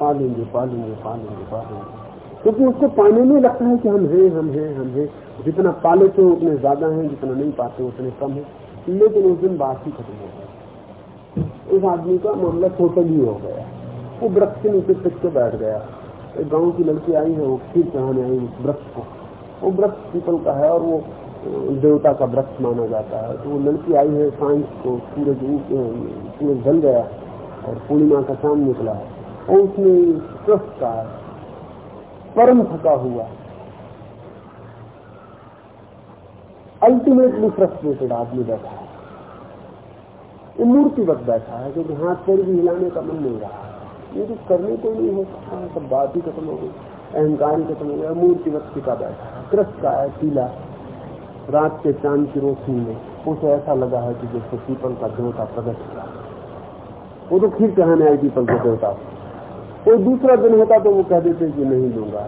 पालेंगे पालेंगे पालेंगे पालेंगे। क्योंकि तो उसको पाने में लगता है कि हम हैं हम हैं हम हैं। जितना पा लेते हो उतने ज़्यादा हैं, जितना नहीं पाते उतने कम है। लेकिन उस दिन बात ही खत्म हो गया उस आदमी का मामला टोटल ही हो गया। वो वृक्ष के नीचे टिक के बैठ गया। एक गाँव की लड़की आई है, वो खीर चढ़ाने आई उस वृक्ष को। वो वृक्ष पीपल का है और वो देवता का वृक्ष माना जाता है। तो वो लड़की आई है साँझ को, सूरज सूरज ढल गया और पूर्णिमा का शाम निकला। है और उसने स्वस्थ का परम थका हुआ। अल्टीमेटली फ्रस्ट्रेटेड आदमी बैठा है। ये मूर्तिवत बैठा है क्योंकि हाथ पैर भी हिलाने का मन नहीं रहा। ये तो करने को नहीं हो। सकता है, सब बात ही खत्म हो गई। अहंकार ही खत्म हो गया। मूर्तिवत टिका बैठा है। कृष्ण का है, पीला। रात के चाँद की रोशनी में उसे ऐसा लगा है कि जैसे पीपल का देवता प्रकट किया वो तो खीर चढ़ाने आई पीपल के देवता। कोई दूसरा दिन होता तो वो कह देते कि नहीं लूँगा।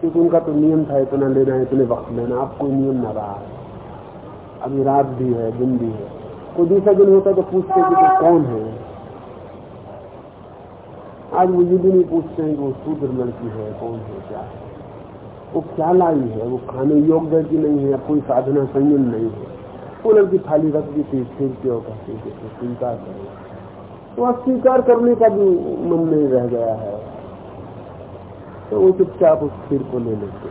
क्योंकि उनका तो नियम था, इतना लेना है इतने वक्त लेना आप कोई नियम ना रहा। अभी रात भी है, दिन भी है। कोई दूसरा दिन होता तो पूछते कि तो कौन है? आज वो ये भी नहीं पूछते हैं कि वो शूद्र लड़की है, कौन है, क्या है? वो क्या लाई है? वो खाने योग्य की नहीं है कोई साधना संयम नहीं है? वो लड़की थाली रख दी थी फिर क्यों कहती थी स्वीकार करें। तो अस्वीकार करने का भी मन नहीं रह गया है। तो वो चुपचाप उस खीर को ले लेते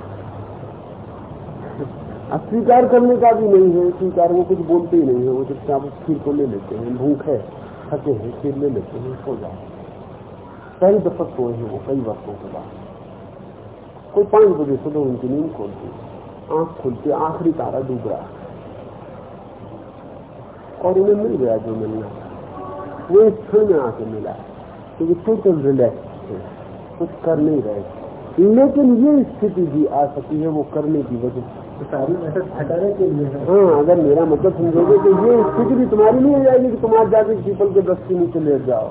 अस्वीकार करने का भी नहीं है, स्वीकार वो कुछ बोलते ही नहीं है, वो चुपचाप उस खीर को ले लेते हैं। भूख है, थके हैं, खीर ले लेते हैं, सो जाए कई दफ़ा सोए हैं वो, कई वर्षों के बाद। कोई पाँच बजे सुबह उनकी नींद खोलती आँख खुलती आखिरी तारा डूब रहा और उन्हें मिल गया जो मिलना वो इस क्षण में आके मिला। क्योंकि टोटल रिलैक्स थे। कुछ कर नहीं रहे। लेकिन ये स्थिति भी आ सकती है वो करने की वजह से। हटाने के लिए हाँ। अगर मेरा मतलब समझोगे तो ये स्थिति भी तुम्हारी नहीं हो जाएगी कि तुम आज जाके पीपल के दस के नीचे लेट जाओ।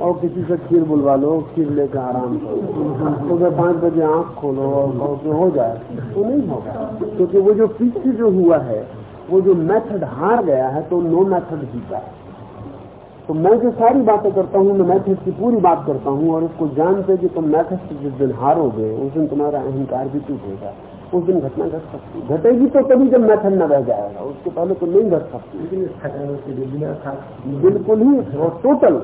और किसी से खीर बुलवा लो खीर लेकर आराम करो। सुबह पाँच बजे आँख खोलो और कहो कि हो जाए। तो नहीं होगा। क्योंकि वो जो पीछे जो हुआ है वो जो मेथड हार गया है तो नो मेथड जीता है। तो मैं जो सारी बातें करता हूँ मैं मेथड की पूरी बात करता हूँ और उसको जानते कि तुम मेथड से जिस दिन हारोगे उस दिन तुम्हारा अहंकार भी टूटेगा उस दिन घटना घट सकती घटेगी तो तभी जब मेथड न रह जाएगा। उसके पहले तो नहीं घट सकती। बिल्कुल ही और टोटल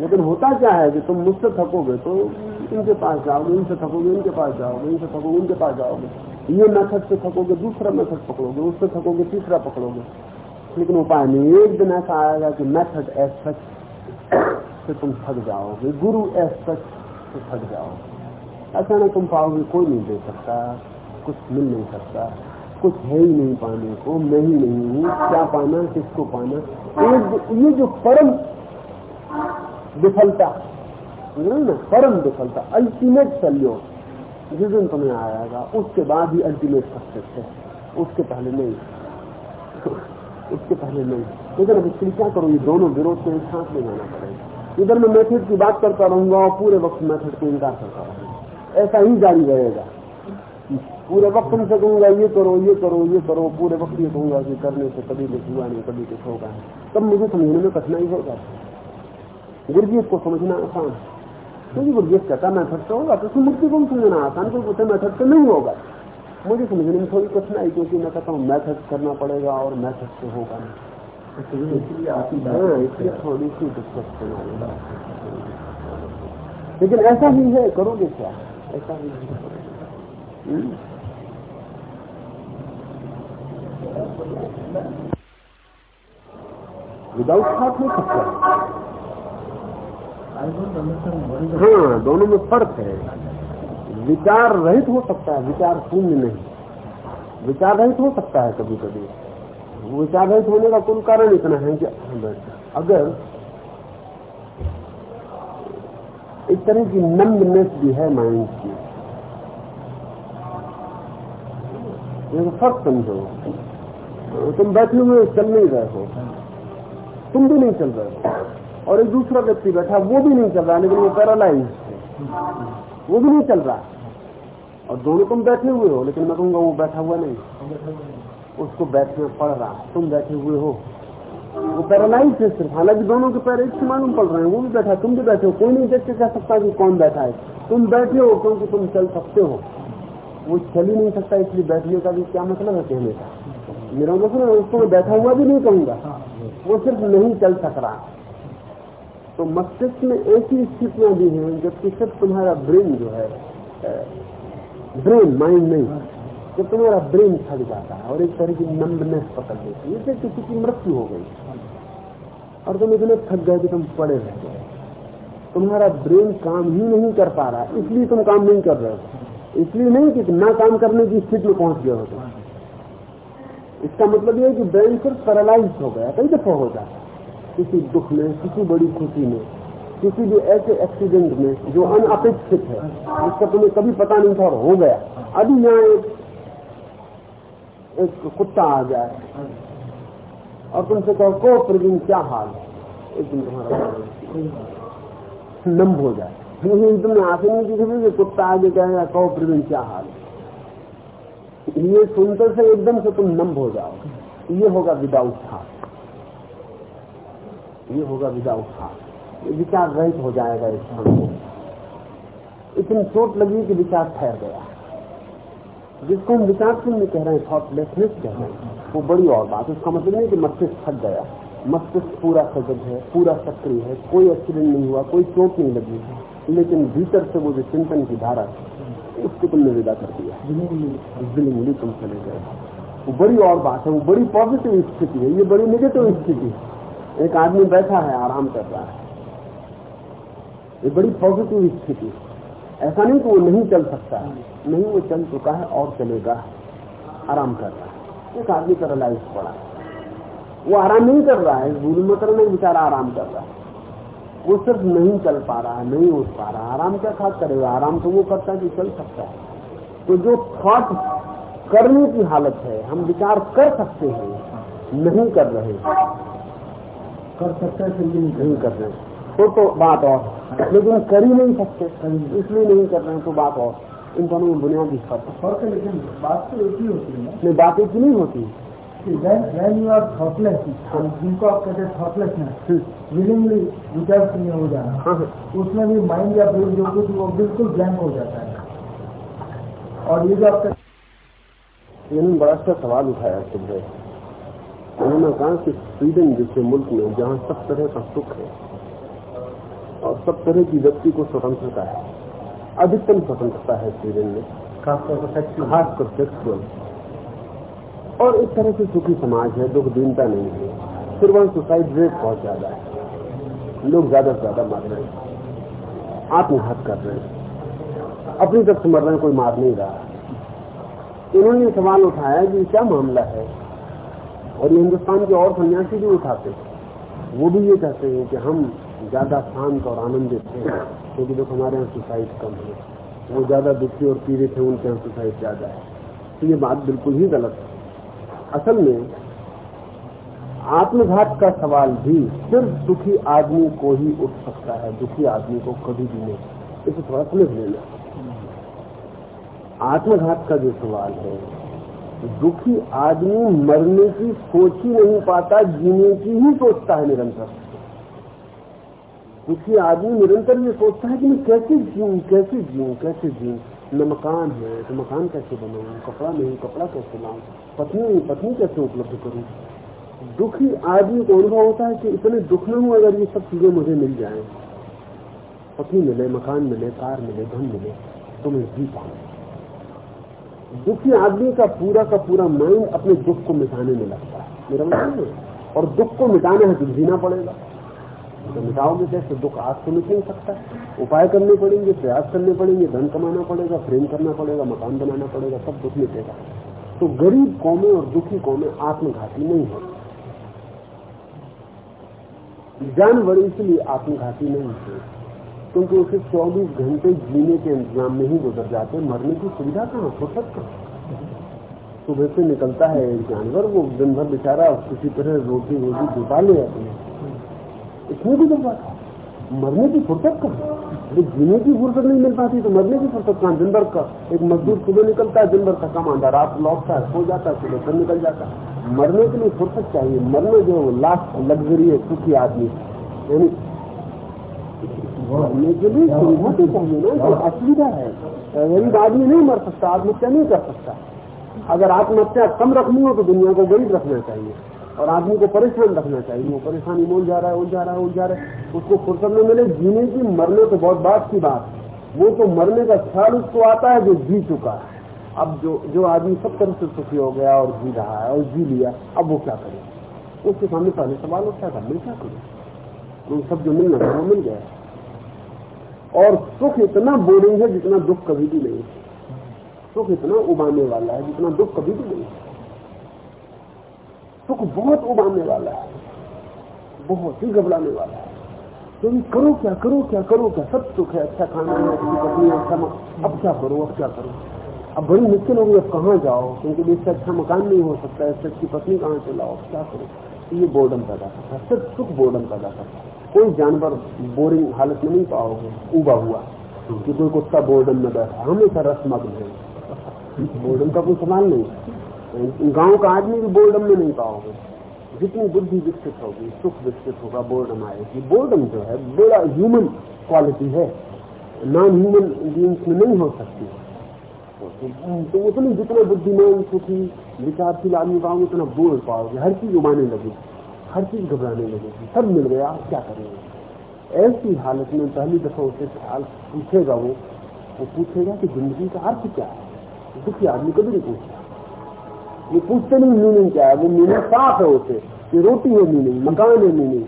लेकिन होता क्या है कि तुम मुझसे थकोगे तो इनके पास जाओगे इनसे थकोगे इनके पास जाओगे इनसे थकोगे इनके पास जाओगे। ये मेथड से थकोगे दूसरा मेथड पकड़ोगे उससे थकोगे तीसरा पकड़ोगे। लेकिन उपाय नहीं एक दिन ऐसा आएगा कि मेथड एज सच से तुम थक जाओगे, गुरु एज सच से थक जाओगे। ऐसा ना तुम पाओगे कोई नहीं दे सकता, कुछ मिल नहीं सकता, कुछ है ही नहीं पाने को, मैं ही नहीं हूँ, क्या पाना, किसको पाना? एक ये जो परम विफलता ना, परम विफलता अल्टीमेट सल्यो जिस दिन तुम्हें आएगा, उसके बाद ही अल्टीमेट सक्सेस है, उसके पहले नहीं। उसके पहले नहीं। लेकिन अब इसके लिए क्या करूँ? ये दोनों विरोध एक साथ ले जाना पड़ेगा। इधर मैं मेथड की बात करता रहूँगा और पूरे वक्त मेथड को इनकार करता रहूँगा। ऐसा ही जारी रहेगा। पूरे वक्त तुमसे कहूँगा, ये करो ये करो ये करो। पूरे वक्त ये कहूँगा कि करने से कभी कुछ हुआ, नहीं कभी कुछ होगा। तब मुझे समझने में कठिनाई होगा। गुरजीत को समझना आसान क्योंकि गुरजीत कहता मैथड से होगा तो मुक्ति को समझना आसान कोई पूछे मैथड से नहीं होगा। मुझे समझने में थोड़ी कठिनाई क्योंकि मैं कहता हूँ मैथड करना पड़ेगा और मैथड से होगा नहीं। हाँ, इसलिए थोड़ी सी दिक्कत लेकिन ऐसा ही है करोगे क्या? ऐसा ही है। विदाउट थॉट हो। सकता हाँ दोनों में फ़र्क है। विचार रहित हो सकता है, विचार शून्य नहीं। विचार रहित हो सकता है कभी कभी विचार रहित होने का कुल कारण इतना है कि अगर इस तरह की नम्बनेस भी है माइंड की फ़र्क समझो। तुम बैठे हुए चल नहीं रहे हो। तुम भी नहीं चल रहे हो। और एक दूसरा व्यक्ति बैठा, वो भी नहीं चल रहा, लेकिन वो पैरालाइज है। वो भी नहीं चल रहा। और दोनों तुम बैठे हुए हो, लेकिन मैं कहूँगा वो बैठा हुआ नहीं। उसको बैठने पड़ रहा, तुम बैठे हुए हो। वो पैरालाइज है सिर्फ़। हालाँकि दोनों के पैर एक से मालूम पड़ रहे हैं, वो भी बैठा, तुम भी बैठे हो। कोई नहीं देख के कह सकता कि कौन बैठा है। तुम बैठे हो क्योंकि तुम चल सकते हो। वो चल ही नहीं सकता, इसलिए बैठने का भी क्या मतलब है कहने का? मेरा मतलब उसको बैठा हुआ भी नहीं कहूँगा। वो सिर्फ़ नहीं चल सक रहा। तो मस्तिष्क में ऐसी स्थितियाँ भी हैं, जबकि सिर्फ़ तुम्हारा ब्रेन जो है ब्रेन माइंड नहीं। तो तुम्हारा ब्रेन थक जाता है और एक तरह की नंबनेस पकड़ लेती है जैसे किसी की मृत्यु हो गई। और तुम इतने थक गए कि तुम पड़े रह गए। तुम्हारा ब्रेन काम ही नहीं कर पा रहा, इसलिए तुम काम नहीं कर रहे हो। इसलिए नहीं कि ना काम करने की स्थिति में पहुँच गए हो तुम। इसका मतलब यह है कि ब्रेन सिर्फ़ पैरालाइज हो गया कई दफ़ा हो जाता किसी दुख में, किसी बड़ी खुशी में किसी भी ऐसे एक्सीडेंट में जो अनअपेक्षित है जिसका तुम्हें कभी पता नहीं था और हो गया। अभी यहाँ एक एक कुत्ता आ जाए और तुमसे कहो को प्रवीण, क्या हाल एक दिन तुम्हारा नम हो जाए। तुमने आसे नहीं दिखे कि कुत्ता आगे कहेगा, कहो प्रवीण, क्या हाल ये सुनते से एकदम से तुम नम्ब हो जाओ। ये होगा विदाउट हाथ ये होगा विदाउट हाथ विचार रहित हो जाएगा इस क्षण को। इतनी चोट लगी कि विचार ठहर गया। जिसको हम विचार शून्य कह रहे हैं थॉटलेसनेस कह रहे हैं, वो बड़ी और बात उसका मतलब नहीं कि मस्तिष्क थक गया। मस्तिष्क पूरा सजग है, पूरा सक्रिय है, कोई एक्सीडेंट नहीं हुआ, कोई चोट नहीं लगी। लेकिन भीतर से वो जो चिंतन की धारा उसको तुमने विदा कर दिया। दिल्ली तुम चले गए। वो बड़ी और बात है, वो बड़ी पॉजिटिव स्थिति है, ये बड़ी निगेटिव स्थिति है। एक आदमी बैठा है, आराम कर रहा है। ये बड़ी पॉजिटिव स्थिति ऐसा नहीं कि वो नहीं चल सकता। नहीं वो चल चुका है और चलेगा। आराम कर रहा है। एक आदमी का पैरालाइज पड़ा वो आराम नहीं कर रहा है भूल में करने बेचारा आराम कर रहा है। वो सिर्फ़ नहीं चल पा रहा है नहीं उठ पा रहा आराम क्या खास करेगा? आराम तो वो करता है कि चल सकता है। तो जो थॉट करने की हालत है हम विचार कर सकते हैं नहीं कर रहे कर सकते हैं नहीं कर रहे। तो तो बात और। लेकिन कर ही नहीं सकते। इसलिए नहीं कर रहे हैं तो बात और। इन दोनों में बुनियादी फ़र्क फ़र्क है लेकिन बात तो एक ही होती है नहीं बात एक ही नहीं होती। जिनको आप कहते हैं थॉटलेसनेस विलिंगली विचार शून्य हो जाना। हाँ, हाँ। उसमें भी माइंड या ब्रेन जो कुछ वो बिल्कुल ब्लैंक हो जाता है। और ये जो आपका इन्होंने बड़ा अच्छा सवाल उठाया सुबह उन्होंने कहा कि स्वीडन जैसे मुल्क में जहाँ सब तरह का सुख है और सब तरह की व्यक्ति को स्वतंत्रता है। अधिकतम स्वतंत्रता है स्वीडन में। खासकर सेक्सुअल और इस तरह से सुखी समाज है दुख दीनता नहीं है। फिर वहाँ सुसाइड रेट बहुत ज़्यादा है। लोग ज़्यादा से ज़्यादा मर रहे हैं। आत्मघात कर रहे हैं। अपनी तरफ़ से मर रहे हैं कोई मार नहीं रहा। इन्होंने सवाल उठाया कि क्या मामला है? और ये हिंदुस्तान के और सन्यासी भी उठाते वो भी ये कहते हैं कि हम ज़्यादा शांत और आनंदित हैं क्योंकि देखो हमारे यहाँ सुसाइड कम है। वो ज़्यादा दुखी और पीड़ित है, उनके यहाँ सुसाइड ज़्यादा है। तो ये बात बिल्कुल ही गलत है। असल में, आत्मघात का सवाल भी सिर्फ़ दुखी आदमी को ही उठ सकता है, दुखी आदमी को कभी भी नहीं। इसे थोड़ा समझ लेना। आत्मघात का जो सवाल है, दुखी आदमी मरने की सोच ही नहीं पाता, जीने की ही सोचता है निरंतर। दुखी आदमी निरंतर ये सोचता है कि मैं कैसे जीऊं कैसे जीऊं कैसे जीऊं? न मकान है तो मकान कैसे बनाऊँ? कपड़ा नहीं, कपड़ा कैसे लाऊं? पत्नी नहीं पत्नी कैसे उपलब्ध करूँ? दुखी आदमी को अनुभव होता है कि इतने दुख न हो अगर ये सब चीज़ें मुझे मिल जाए। पत्नी मिले, मकान मिले, कार मिले, धन मिले तो मैं जी पाऊ। दुखी आदमी का पूरा का पूरा माइंड अपने दुख को मिटाने में लगता है। मेरा मतलब और दुख को मिटाना है तो जीना पड़ेगा। तो मिटाओगे कैसे दुख आज तो मिट नहीं सकता। उपाय करने पड़ेंगे, प्रयास करने पड़ेंगे, धन कमाना पड़ेगा, प्रेम करना पड़ेगा, मकान बनाना पड़ेगा, सब दुख मिटेगा। तो गरीब कौमे और दुखी कौमे आत्मघाती नहीं है। जानवर इसलिए आत्मघाती नहीं है, क्योंकि उसे 24 घंटे जीने के इंतज़ाम में ही गुजर जाते मरने की सुविधा कहाँ, फुर्सत कहाँ? सुबह से निकलता है एक जानवर, वो दिन भर बेचारा किसी तरह रोटी रोटी जुटा ले हैं इसमें भी जब बात मरने की फुर्सत कहाँ जीने की फुर्सत नहीं मिल पाती तो मरने की फुर्सत कहाँ? दिन भर का एक मजदूर सुबह निकलता है, दिन भर का कम आंदा रात लौटता है, सो जाता है, सुबह फिर निकल जाता है। मरने के लिए फुर्सत चाहिए। मरने जो लास्ट लग्जरी है, सुखी आदमी। यानी मरने के लिए सुविधा चाहिए ना जो असुविधा है। गरीब आदमी नहीं मर सकता, आत्महत्या नहीं कर सकता। अगर आत्महत्या कम रखनी हो तो दुनिया को गरीब रखना चाहिए। और आदमी को परेशान रखना चाहिए। वो परेशानी में जा रहा है, उलझा रहा है, उलझा रहा है। उसको फुर्सत में मिले। जीने की, मरने तो बहुत बात की बात वो तो मरने का ख्याल उसको आता है जो जी चुका है। अब जो जो आदमी सब तरह से सुखी हो गया और जी रहा है और जी लिया, अब वो क्या करे? उसके सामने पहले सवाल उठता था, मैं क्या करूँ? तो सब जो मिलना था वो मिल गया। और सुख इतना बोरिंग है जितना दुख कभी भी नहीं सुख इतना उबाने वाला है जितना दुख कभी भी नहीं सुख बहुत उबाने वाला है। बहुत ही घबराने वाला है। तुम तो करो क्या करो क्या करो क्या, सब सुख है अच्छा खाना है, अच्छी पत्नी अच्छा अब क्या करो, अब क्या करो? अब बड़ी मुश्किल होगी, अब कहाँ जाओ? क्योंकि इससे अच्छा मकान नहीं हो सकता इससे अच्छी पत्नी कहाँ से लाओ? क्या करो? ये बोर्डम पैदा करता है, सिर्फ़ सुख बोर्डम पैदा करता है। कोई जानवर बोरिंग हालत में नहीं पाओगे उबा हुआ। कि कोई कुत्ता बोर्डम में बैठा, हमेशा रसमग्न है। [laughs] बोर्डम का कोई सवाल नहीं गाँव का आदमी भी बोर्डम में नहीं पाओगे। जितनी बुद्धि विकसित होगी, सुख विकसित होगा बोर्डम आएगी। बोर्डम जो है, बड़ा ह्यूमन क्वालिटी है। नॉन ह्यूमन बींग्स में नहीं हो सकती। तो उतनी जितने बुद्धिमान, सुखी, विचारशील आदमी पाओगे, उतना बोल पाओगे। हर चीज़ उबाने लगेगी। हर चीज़ घबराने लगेगी। सब मिल गया आप क्या करेंगे? ऐसी हालत में पहली दफ़ा उसे सवाल पूछेगा वो। वो पूछेगा कि ज़िंदगी का अर्थ क्या है? दुखी आदमी कभी नहीं पूछता ये पूछते नहीं मीनिंग क्या है? वो मीनिंग साफ़ है उसे। कि रोटी है मीनिंग मकान है मीनिंग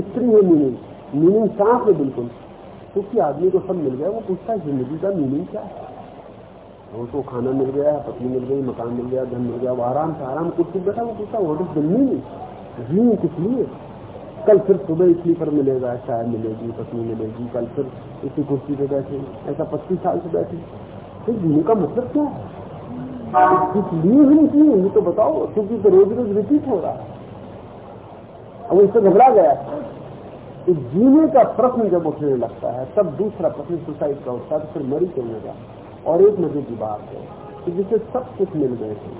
स्त्री है मीनिंग मीनिंग साफ़ है बिल्कुल। दुखी आदमी को सब मिल गया, वो पूछता है ज़िंदगी का मीनिंग क्या है? उसको खाना मिल गया, पत्नी मिल गई, मकान मिल गया, धन मिल गया, वो आराम से, आराम कुछ बैठा वो पूछता वो इज़ द मीनिंग जीव किस लिए कल फिर सुबह इसी पर मिलेगा, चाय मिलेगी, पत्नी मिलेगी, कल फिर इसी कुर्सी पे बैठे ऐसा पच्चीस साल से बैठे फिर जीने का मतलब क्या है? लिए ही नहीं ये तो बताओ, क्योंकि तो रोज रोज रिपीट हो रहा है। अब इससे घबरा गया। तो जीने का प्रश्न जब उठने लगता है, तब दूसरा प्रश्न सुसाइड का उठता है तो फिर मरी क्यों लगा और एक मज़े की बात है कि जिसे सब कुछ मिल गए थे,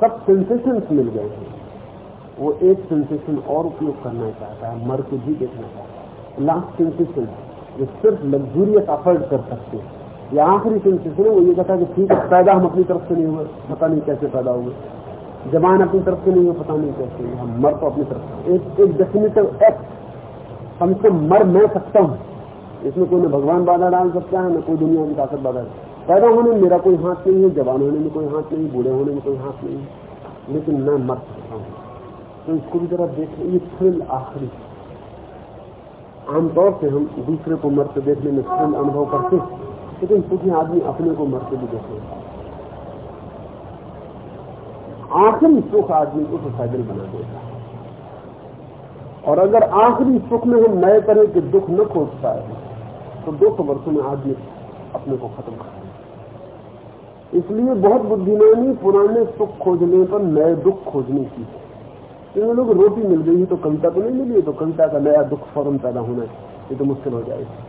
सब सेंसेशन मिल गए थे, वो एक सेंसेशन और उपयोग करना चाहता है, मर के भी देखना चाहता है। लास्ट सेंसेशन जो सिर्फ़ लग्जूरियस अफर्ड कर सकते हैं। या आखिरी सेंसेशन है वो ये कहता कि ठीक है, पैदा हम अपनी तरफ़ से नहीं हुए, पता नहीं कैसे पैदा हुए। जबान अपनी तरफ़ से नहीं हुए, पता नहीं कैसे हम मर तो अपनी तरफ़ एक एक डेफिनेटिव एक्ट हमसे मर मैं सकता हूँ। इसमें कोई न भगवान बाधा डाल सकता है, न कोई दुनिया की ताकत बाधा पैदा होने में मेरा कोई हाथ नहीं है, जवान होने में कोई हाथ नहीं, बूढ़े होने में कोई हाथ नहीं है। लेकिन मैं मर सकता हूँ। तो इसको भी जरा देख ये थ्रिल आखिरी। आमतौर से हम दूसरे को मरते देखने में थ्रिल अनुभव करते लेकिन कुछ आदमी अपने को मरते भी देखे। आखिरी सुख आदमी को सुसाइडल बना देगा और अगर आखिरी सुख में हम नए तरह के दुख न खोज पाए तो दो सौ वर्षो में आदमी अपने को खत्म कर इसलिए बहुत बुद्धिमानी पुराने सुख खोजने पर नए दुख खोजने की है। क्योंकि लोग रोटी मिल गई तो कविता तो नहीं मिली तो कविता का नया दुख फ़ौरन पैदा होना, ये तो मुश्किल हो जाएगी।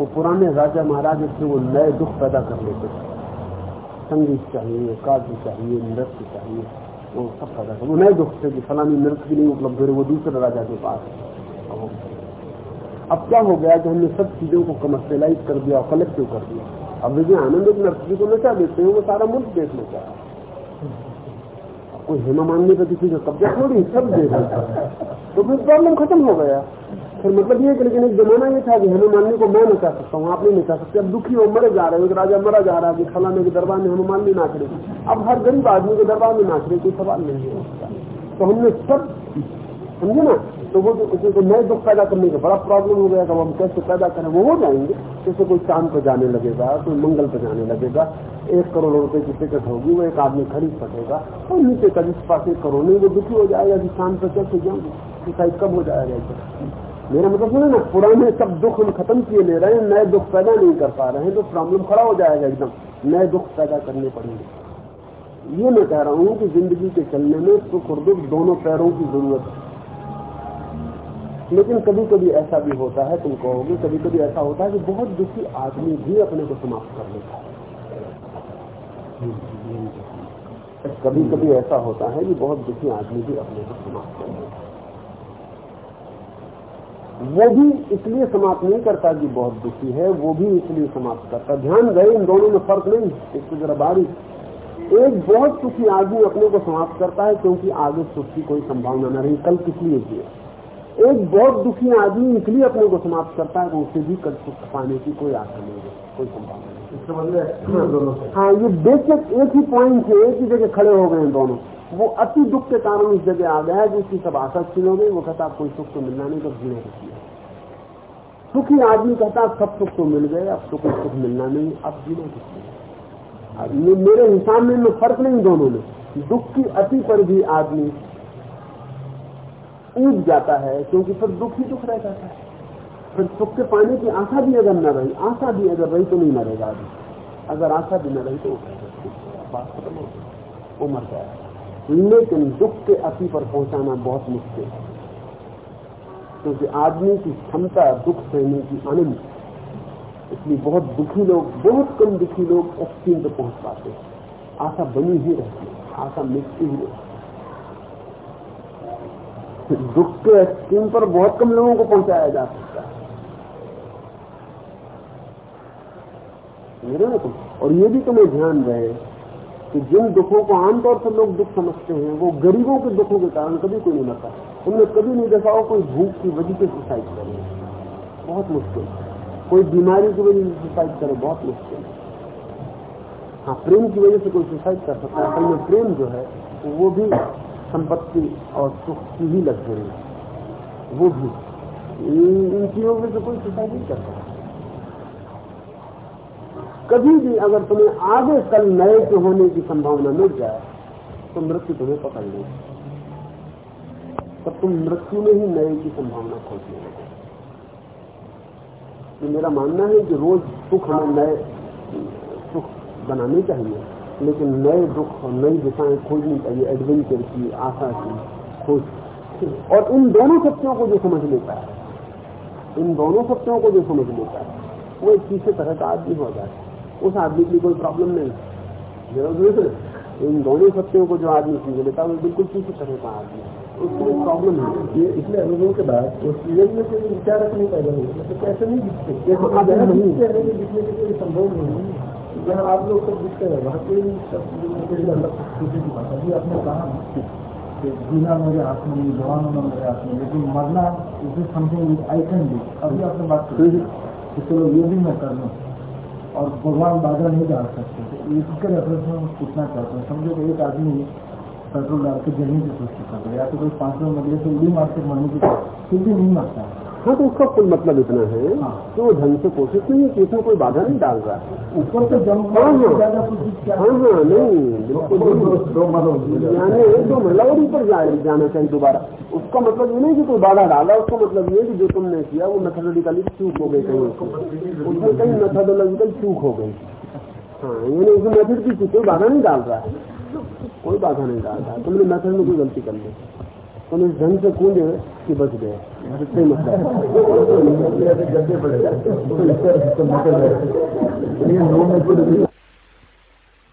वो पुराने राजा महाराज थे, वो नए दुख पैदा कर लेते थे। संगीत चाहिए काव्य चाहिए नृत्य चाहिए, वो सब पैदा कर वो नए दुख थे कि फलानी नृत्य भी नहीं उपलब्ध हो वो दूसरे राजा के पास। अब क्या हो गया कि हमने सब चीज़ों को कमर्शलाइज कर दिया कलेक्टिव कर दिया। अब विजय आनंद नर्सरी को नशा देते हैं, वो सारा मुल्क देख लेता है। कोई हेमा मानने का किसी का कब्जा थोड़ी, सब दे देता तो फिर प्रॉब्लम खत्म हो गया। फिर मतलब ये कि लेकिन एक जमाना ये था कि हेमा मानने को मैं नचा सकता हूँ, आप नहीं नचा सकते। अब दुखी हो, मरे जा रहे हो राजा मरा जा रहा है, कि फलाने के दरबार में हनुमान माननी नाच रही अब हर गरीब आदमी के दरबार में नाच रहे कोई सवाल नहीं है तो हमने सब, समझे ना? तो वो जो तो नए दुख पैदा करने का बड़ा प्रॉब्लम हो गया हम कैसे पैदा करें? वो हो जाएँगे। जैसे कोई चाँद पर जाने लगेगा, कोई मंगल पर जाने लगेगा, एक करोड़ रुपए की टिकट होगी, वो एक आदमी खरीद सकेगा और नीचे का जिस पास एक करोड़ नहीं, वो दुखी हो जाएगा कि चाँद पर कैसे जाऊँगे सुसाइड कब हो जाएगा। मेरा मतलब सुनो ना, पुराने सब दुख हम खत्म किए ले रहे हैं, नए दुख पैदा नहीं कर पा रहे हैं तो प्रॉब्लम खड़ा हो जाएगा एकदम। नए दुख पैदा करने पड़ेंगे। ये मैं कह रहा हूँ कि ज़िंदगी के चलने में सुख और दुख दोनों पैरों की ज़रूरत है। लेकिन कभी कभी ऐसा भी होता है, तुम कहोगे कभी कभी ऐसा होता है कि बहुत दुखी आदमी भी अपने को समाप्त कर लेता है। कभी कभी ऐसा होता है कि बहुत दुखी आदमी भी अपने को समाप्त कर लेता है। वो भी इसलिए समाप्त नहीं करता कि बहुत दुखी है वो भी इसलिए समाप्त करता। ध्यान गए इन दोनों में फ़र्क नहीं इसको जरा बारी। एक बहुत सुखी आदमी अपने को समाप्त करता है क्योंकि आगे सुख की कोई संभावना न रही कल किस लिए एक बहुत दुखी आदमी इसलिए अपने को समाप्त करता है उसे भी कल सुख पाने की कोई आशा नहीं है कोई संभावना नहीं हाँ। ये बेसिक एक ही पॉइंट है एक ही जगह खड़े हो गए दोनों। वो अति दुख के कारण उस जगह आ गया कि उसकी सब आशा छीन गई वो कहता कोई सुख तो मिलना नहीं तो जीने रुकिए सुखी आदमी कहता सब सुख तो मिल गए, अब तो कोई सुख मिलना नहीं, अब जीना किसी मेरे हिसाब में फ़र्क नहीं दोनों में। दुख की अति पर भी आदमी ऊब जाता है, क्योंकि फिर दुख ही दुख रह जाता है। फिर सुख के पाने की आशा भी अगर न रही, आशा भी अगर रही तो नहीं मरेगा अगर आशा भी न रही तो बात खत्म हो वो मर जाएगा। लेकिन दुख के अति पर पहुंचाना बहुत मुश्किल है। क्योंकि आदमी की क्षमता दुख सहने की अनंत इसलिए बहुत दुखी लोग, बहुत कम दुखी लोग एक्सट्रीम पर पहुँच पाते हैं। आशा बनी ही रहती है, आशा मिटती ही रहती दुख के एक्सट्रीम पर बहुत कम लोगों को पहुँचाया जा सकता है। ना तुम और ये भी तुम्हें ध्यान रहे कि जिन दुखों को आमतौर पर लोग दुख समझते हैं, वो गरीबों के दुखों के कारण कभी कोई नहीं मरता। तुमने कभी नहीं देखा हो कोई भूख की वजह से सुसाइड करे। बहुत मुश्किल। कोई बीमारी की वजह से सुसाइड करे, बहुत मुश्किल। हाँ प्रेम की वजह से कोई सुसाइड कर सकता है। असल प्रेम जो है, वो भी संपत्ति और सुख की ही लग लग्जरी वो भी। इन चीज़ों में से कोई सुसाइड नहीं करता कभी भी अगर तुम्हें आगे कल नए के होने की संभावना मिल जाए तो मृत्यु तुम्हें पकड़ ले तब तुम मृत्यु में ही नए की संभावना खोजने लगे तो मेरा मानना है कि रोज सुख हमें नए, सुख बनाने चाहिए, लेकिन नए दुख और नई दिशाएँ खोजनी चाहिए एडवेंचर की, आशा की खोज और इन दोनों सत्यों को जो समझ लेता है, इन दोनों सत्यों को जो समझ लेता है, वो एक तीसरे तरह का आदमी हो जाता है। उस आदमी की कोई प्रॉब्लम नहीं। इन दोनों सत्यों को जो आदमी समझ लेता है वो बिल्कुल तीसरे तरह का आदमी है। उसके प्रॉब्लम है। ये इसलिए अनुभव के बाद उस जीवन में कोई विचारक नहीं पैदा हुए मतलब कैसे नहीं दिखते दिखने के लिए संभव नहीं है। जहाँ आप लोग सब दिखते हैं वहाँ कोई अलग छोटी सी बात अभी आपने कहा जीना मेरे हाथ में नहीं जवान होना मेरे हाथ में लेकिन मरना इसे समथिंग आई कैन डू अभी आपने बात की कि चलो ये भी मैं कर लूँ। और भगवान बाधा नहीं डाल सकते। तो इसके रेफरेंस में पूछना चाहता हूँ? समझो कि एक आदमी पेट्रोल डाल के जलने की कोशिश कर है, या तो कोई पाँच सौ मरने तो उड़ी मार के मरने की फिर भी नहीं मरता। है तो उसका कोई मतलब इतना है हाँ। कि वो ढंग से कोशिश नहीं है कि इसमें कोई बाधा नहीं डाल रहा है। ऊपर तो हाँ, हाँ। हाँ हाँ नहीं बिल्कुल यानी एक दो महिला और ऊपर जाना चाहिए दोबारा। उसका मतलब ये नहीं कि कोई बाधा डाला उसका मतलब ये कि जो तुमने किया वो मेथोडोलॉजिकली चूक हो गई कहीं उसमें। कहीं मेथोडोलॉजिकल चूक हो गई। हाँ यानी उसमें मेथड की कोई बाधा नहीं डाल रहा है। कोई बाधा नहीं डाल रहा है। तुमने मेथड में कोई गलती कर ली। तुम इस ढंग से कूदे कि बच गए। मतलब